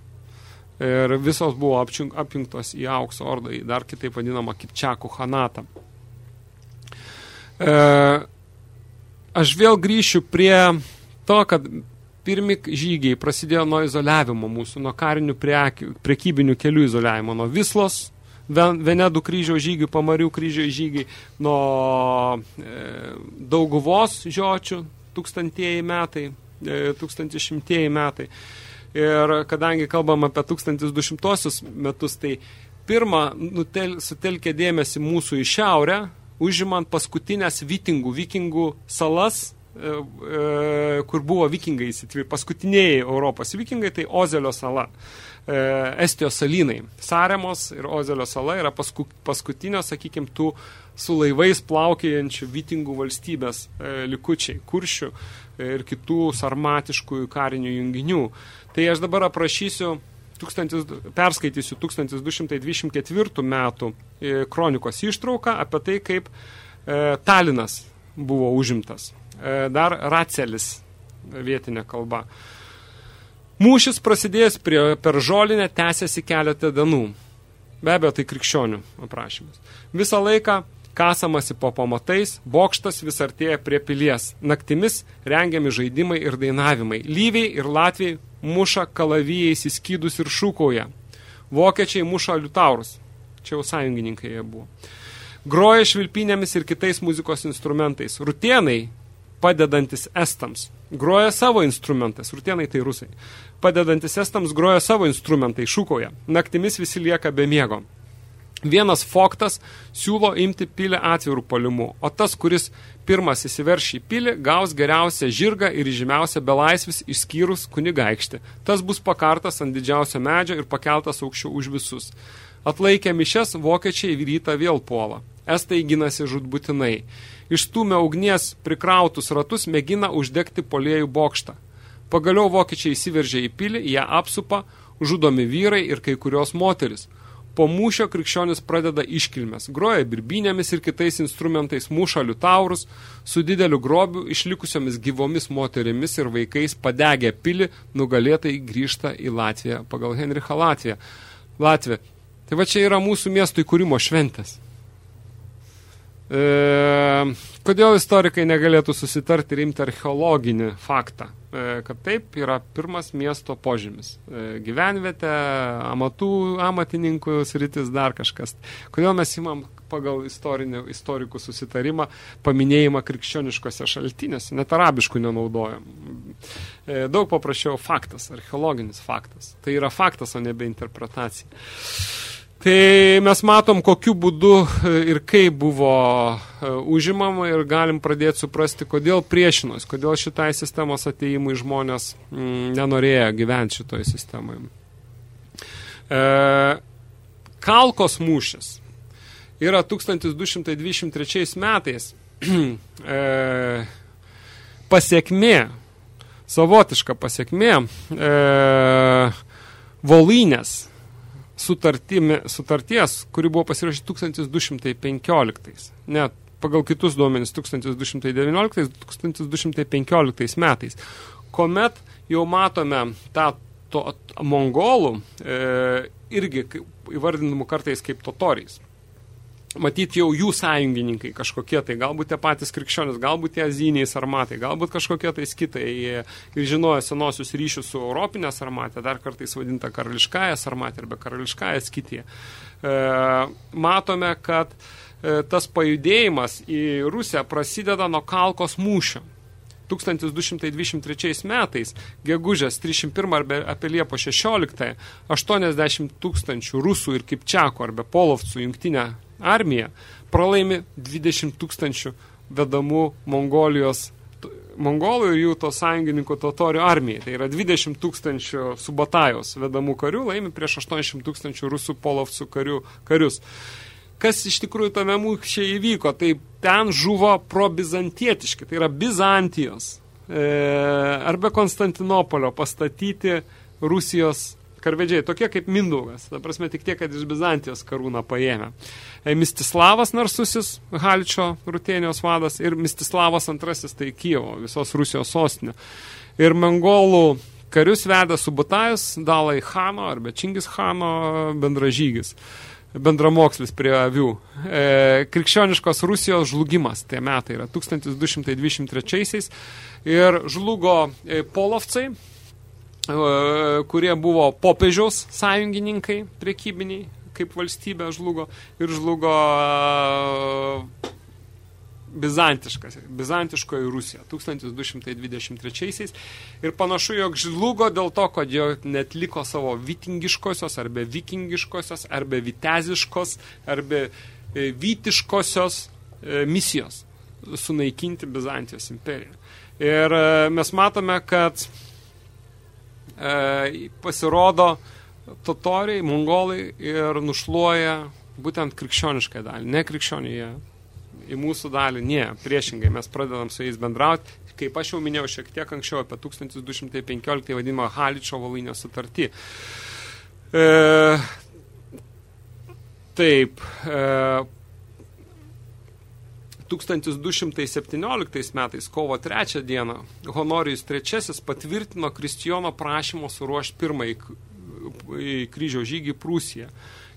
Ir visos buvo apjungtos į aukso ordą, dar kitaip vadinama Kipčiakų Hanatą. E, aš vėl grįšiu prie to, kad pirmi žygiai prasidėjo nuo izoliavimo mūsų, nuo karinių prekybinių kelių izoliavimo, nuo Vislos, Venedų kryžiaus žygių, Pamarių kryžiaus žygiai, nuo e, Dauguvos žiočių tūkstantieji metai, e, tūkstantišimtieji metai. Ir kadangi kalbam apie 1200 metus, tai pirmą nutel, sutelkė dėmesį mūsų į šiaurę, užimant paskutinės vikingų, vikingų salas, e, e, kur buvo vikingai įsitvirtinti. Paskutiniai Europos vikingai tai Ozelio sala. E, Estijos salynai. Saremos ir Ozelio sala yra pasku, paskutinio, sakykime, tų su laivais plaukėjančių vitingų valstybės likučiai, kuršių ir kitų sarmatiškųjų karinių junginių. Tai aš dabar aprašysiu 1000, perskaitysiu 1224 metų e, kronikos ištrauką apie tai, kaip e, Talinas buvo užimtas. E, dar Racelis vietinė kalba. Mūšis prasidėjęs prie, per žolinę tęsiasi keletą dienų. Be abejo, tai krikščionių aprašymas. Visą laiką kasamasi po pamatais, bokštas vis artėja prie pilies. Naktimis rengiami žaidimai ir dainavimai. Lyviai ir Latvijai muša kalavijais įskydus ir šūkoja. Vokiečiai muša liutaurus. Čia jau sąjungininkai jie buvo. Groja švilpinėmis ir kitais muzikos instrumentais. Rutienai, padedantis estams, groja savo instrumentais. Rutienai tai rusai. Padedantis estams groja savo instrumentai, šūkoja. Naktimis visi lieka be miego. Vienas Foktas siūlo imti pilį atvirų palimu, o tas, kuris pirmas įsiverš į pilį, gaus geriausią žirgą ir žymiausią belaisvis išskyrus kunigaikštį. Tas bus pakartas ant didžiausio medžio ir pakeltas aukščiau už visus. Atlaikę mišes, vokiečiai rytą vėl puola. Estai ginasi žudbutinai. Išstumę ugnies prikrautus ratus mėgina uždegti poliejų bokštą. Pagaliau vokiečiai įsiveržia į pilį, ją apsupa, žudomi vyrai ir kai kurios moteris – Po mūšio krikščionis pradeda iškilmes, groja birbinėmis ir kitais instrumentais, muša liutaurus, su dideliu grobiu išlikusiomis gyvomis moterimis ir vaikais padegę pilį, nugalėtai grįžta į Latviją pagal Henrichą Latviją. Latvija. Tai va čia yra mūsų miesto įkūrimo šventės. E, kodėl istorikai negalėtų susitarti rimti archeologinį faktą, e, kad taip yra pirmas miesto požymis. E, gyvenvietė, amatų, amatininkų sritis, dar kažkas. Kodėl mes imam pagal istorikų susitarimą paminėjimą krikščioniškose šaltinėse, net arabiškų nenaudojam. E, daug paprasčiau faktas, archeologinis faktas. Tai yra faktas, o nebe interpretacija. Tai mes matom, kokiu būdu e, ir kaip buvo e, užimama ir galim pradėti suprasti, kodėl priešinos, kodėl šitai sistemos ateimui žmonės mm, nenorėjo gyventi šitoje sistemoje. E, Kalkos mūšis yra 1223 metais pasiekmė, savotiška pasiekmė Volynės sutartimi, sutarties, kuri buvo pasirašyta 1215, net pagal kitus duomenis 1219-1215 metais, kuomet jau matome tą to, mongolų e, irgi įvardinamų kartais kaip totoriais matyt jau jų sąjungininkai kažkokie tai, galbūt tie patys krikščionis, galbūt tie aziniai sarmatai, galbūt kažkokie tai skitai ir žinojo senosius ryšius su Europinė sarmatė, dar kartais vadinta karališkąją sarmatė arba karališkąją skitį. E, matome, kad e, tas pajudėjimas į Rusiją prasideda nuo Kalkos mūšio. 1223 metais, gegužės 31 arba apie Liepo 16, 80 tūkstančių rusų ir kipčiakų arba polovcų jungtinę armija pralaimi 20 tūkstančių vedamų Mongolijos mongolų ir jų to sąjungininkų totorių armijai. Tai yra 20 tūkstančių subatajos vedamų karių laimi prieš 80 tūkstančių rusų polovcų karių, karius. Kas iš tikrųjų tame mūšyje įvyko? Tai ten žuvo pro-bizantietiški, tai yra Bizantijos e, arba Konstantinopolio pastatyti Rusijos karvedžiai, tokie kaip Mindaugas, ta prasme tik tiek, kad iš Bizantijos karūną paėmė. E, Mistislavas Narsusis, Haličio Rutėnijos vadas ir Mistislavas antrasis, tai Kievo, visos Rusijos sostinė. Ir mongolų karius veda Subutajus, Dalai Hano arba Čingis Hano bendražygis bendramokslis prie avių. E, krikščioniškos Rusijos žlugimas, tie metai yra 1223 ir žlugo e, polovcai, kurie buvo popiežiaus sąjungininkai priekybiniai, kaip valstybė žlugo ir žlugo e, bizantiškas, bizantiškoji Rusija 1223 ir panašu, jog žlugo dėl to, kad jo net liko savo vikingiškosios arba vikingiškosios arba viteziškos arba e, vytiškosios misijos sunaikinti Bizantijos imperiją. Ir mes matome, kad e, pasirodo totoriai, mongolai ir nušluoja būtent krikščionišką dalį, ne krikščionėje į mūsų dalį, ne, priešingai, mes pradedam su jais bendrauti, kaip aš jau minėjau šiek tiek anksčiau apie 1215 vadinamą Haličio valynio sutartį. E, taip, e, 1217 metais, kovo 3 dieną, Honorijus III patvirtino Kristijono prašymo suruošti pirmąjį kryžiaus žygį Prūsiją.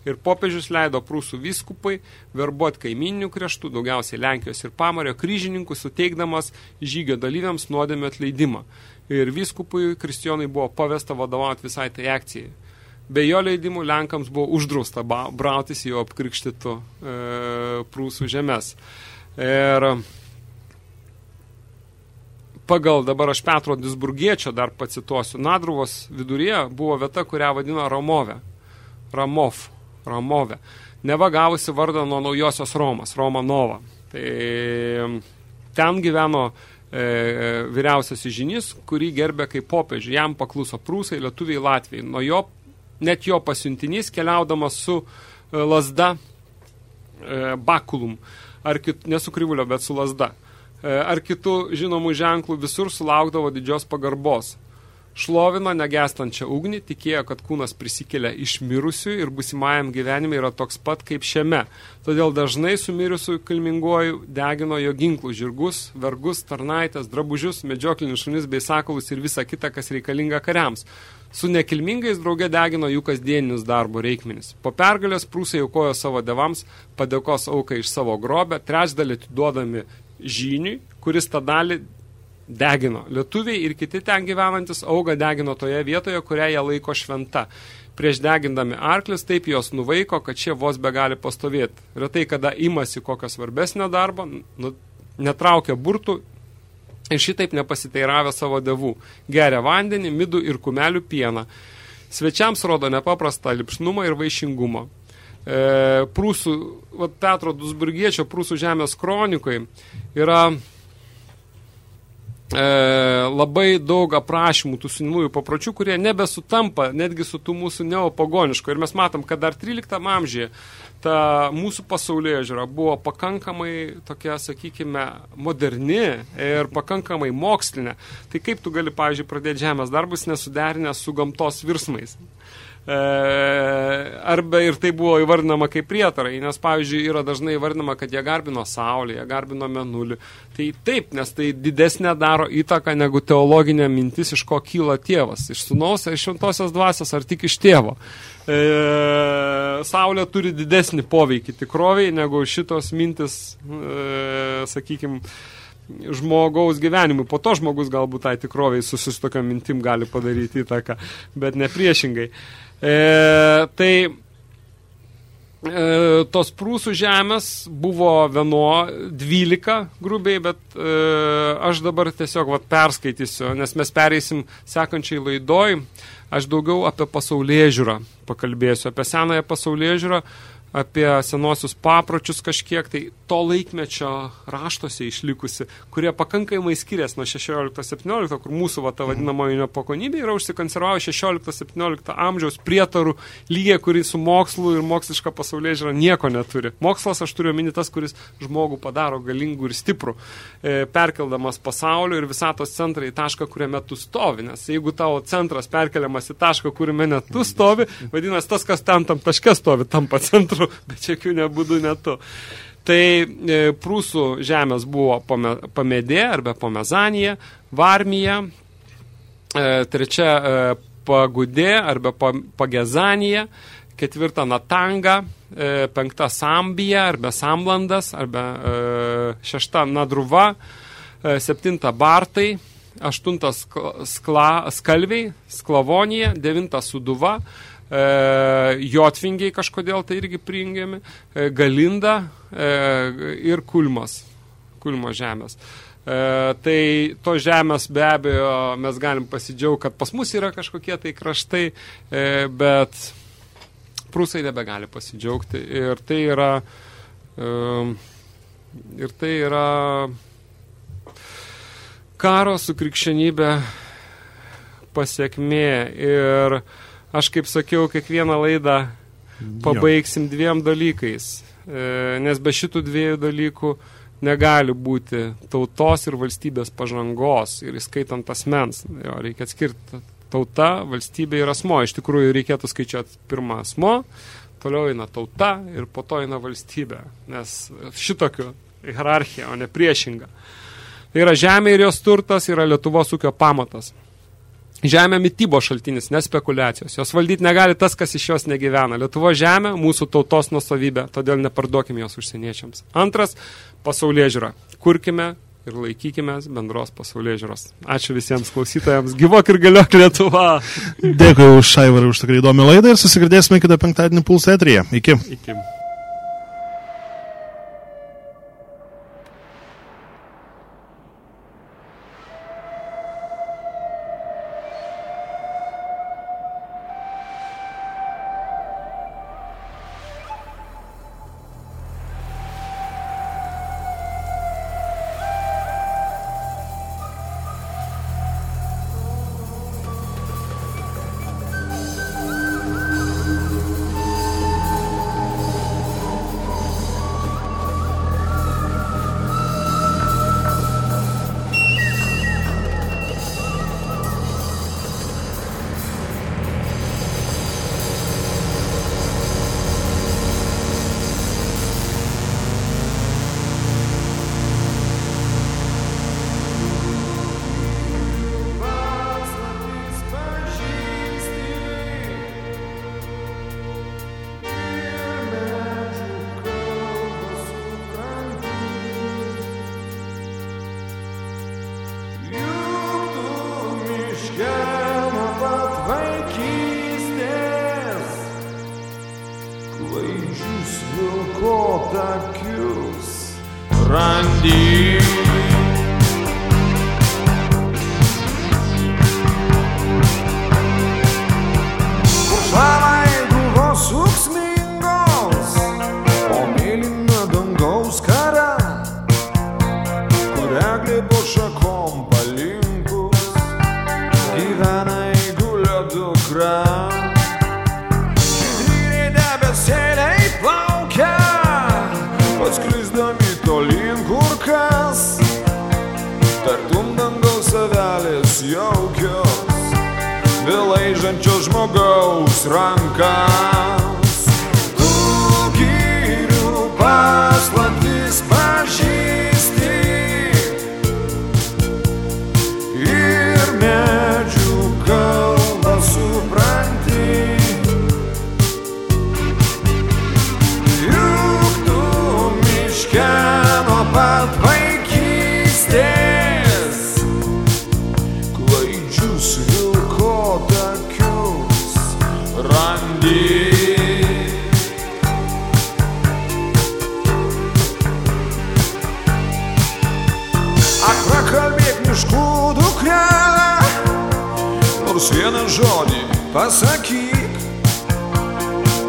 Ir popiežius leido prūsų vyskupai verbuoti kaimininių kraštų, daugiausiai Lenkijos ir Pamario kryžininkų, suteikdamas žygio dalyviams nuodėmio atleidimą. Ir vyskupui Kristijonai buvo pavesta vadovauti visai tai akcijai. Be jo leidimų Lenkams buvo uždrausta brautis jo apkrikštytų e, prūsų žemės. Ir pagal dabar aš Petro Disburgiečio dar pacituosiu, Nadruvos viduryje buvo vieta, kurią vadino Ramovė. Ramov. Ramove. Neva gavusi vardą nuo naujosios Romas, Roma Nova. Tai ten gyveno e, vyriausias žinys, kurį gerbė kaip popiežių. Jam pakluso prūsai, lietuviai, latviai. Nuo jo, net jo pasiuntinys keliaudamas su e, lasda e, bakulum, ar kit, nesu krivulio, bet su lasda, e, ar kitų žinomų ženklų visur sulaukdavo didžios pagarbos. Šlovino negestančią ugnį, tikėjo, kad kūnas prisikelia iš mirusių ir busimajam gyvenime yra toks pat kaip šiame. Todėl dažnai su mirusiu kilminguoju degino jo ginklų žirgus, vergus, tarnaitės, drabužius, medžioklinius šunis bei sakalus ir visą kitą, kas reikalinga kariams. Su nekilmingais drauge degino jų kasdieninius darbo reikmenis. Po pergalės prūsai aukojo savo devams, padėkos auką iš savo grobę, trečdalį atiduodami žyniui, kuris tą dalį degino. Lietuviai ir kiti ten gyvenantis auga degino toje vietoje, kurią jie laiko šventa. Prieš degindami arklis taip jos nuvaiko, kad šie vos be gali pastovėti. Retai, kada imasi kokio svarbesnio darbo, nu, netraukia burtų ir šitaip nepasiteiravę savo devų. Geria vandenį, midų ir kumelių pieną. Svečiams rodo nepaprastą lipšnumą ir vaišingumą. E, prūsų, va, Petro Dusburgiečio prūsų žemės kronikoje yra e, labai daug aprašymų tų senųjų papročių, kurie nebesutampa netgi su tų mūsų neopagoniško. Ir mes matom, kad dar 13 amžiuje ta mūsų pasaulyje žiūra buvo pakankamai tokia, sakykime, moderni ir pakankamai mokslinė. Tai kaip tu gali, pavyzdžiui, pradėti žemės darbus nesuderinę su gamtos virsmais? E, arba ir tai buvo įvardinama kaip prietarai, nes, pavyzdžiui, yra dažnai įvardinama, kad jie garbino Saulę, jie garbino Menulį. Tai taip, nes tai didesnė daro įtaką negu teologinė mintis, iš ko kyla tėvas. Iš sunaus, iš šventosios dvasios, ar tik iš tėvo. E, Saulė turi didesnį poveikį tikroviai, negu šitos mintis, e, sakykime, žmogaus gyvenimui. Po to žmogus galbūt tai tikroviai susistokio mintim gali padaryti įtaką, bet ne priešingai. E, tai e, tos prūsų žemės buvo vieno 12 grubiai, bet e, aš dabar tiesiog vat, perskaitysiu, nes mes pereisim sekančiai laidoj, aš daugiau apie pasaulė žiūrą pakalbėsiu, apie senąją pasaulė žiūrą, apie senosius papročius kažkiek, tai to laikmečio raštuose išlikusi, kurie pakankamai skiriasi nuo 16-17, kur mūsų va, ta vadinamoji nepakonybė yra užsikonservavo 16-17 amžiaus prietarų lygiai, kurį su mokslu ir moksliška pasaulyje žiūra nieko neturi. Mokslas, aš turiu omeny tas, kuris žmogų padaro galingų ir stiprų, e, perkeldamas pasaulio ir visatos centrą į tašką, kuriame tu stovi. Nes jeigu tavo centras perkeliamas į tašką, kuriame net tu stovi, vadinasi, tas, kas ten tam taške stovi, tampa centru, bet jokių nebūdų netu. Tai e, prūsų žemės buvo pome, pamedė arba pomezanija, varmija, e, trečia e, pagudė arba pa, pagezanija, ketvirta natanga, e, penkta sambija arba samlandas, arba e, šešta nadruva, e, septinta bartai, aštuntas skla, skalviai, sklavonija, devinta suduva, jotvingiai kažkodėl tai irgi prijungiami, e, galinda e, ir kulmas, kulmo žemės. E, tai to žemės be abejo mes galim pasidžiaugti, kad pas mus yra kažkokie tai kraštai, e, bet prūsai nebegali pasidžiaugti. Ir tai yra, e, ir tai yra karo su krikščionybė pasiekmė. Ir aš, kaip sakiau, kiekvieną laidą pabaigsim dviem dalykais. E, nes be šitų dviejų dalykų negali būti tautos ir valstybės pažangos ir įskaitant asmens. Jo, reikia atskirti tauta, valstybė ir asmo. Iš tikrųjų reikėtų skaičiuoti pirmą asmo, toliau eina tauta ir po to eina valstybė. Nes šitokiu hierarchija, o ne priešinga. Tai yra žemė ir jos turtas yra Lietuvos ūkio pamatas. Žemė mytybo šaltinis, nespekulacijos. Jos valdyti negali tas, kas iš jos negyvena. Lietuvo žemė – mūsų tautos nusavybė, todėl neparduokime jos užsieniečiams. Antras – pasaulyje žiūra. Kurkime ir laikykime bendros pasaulyje žiūros. Ačiū visiems klausytojams. Gyvok ir galiok Lietuva. Dėkui už Šaivarą už tokią įdomią laidą ir susigirdėsime kitą penktadienį pulsą etrija. Iki. Iki. žvaigždžių svilko takius. Randy. Žmogaus rankas. Pasakyk,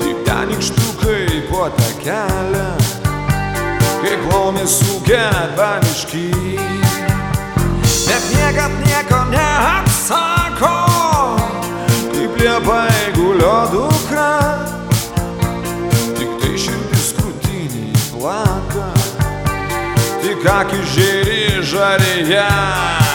kaip ten ikštukai po tą kelią, kaip laumės suget banišky. Bet niekad nieko neatsako, kaip liepa eigulio dukra, tik tai širdis krūtinį plaka tik akis žiūri žarėje.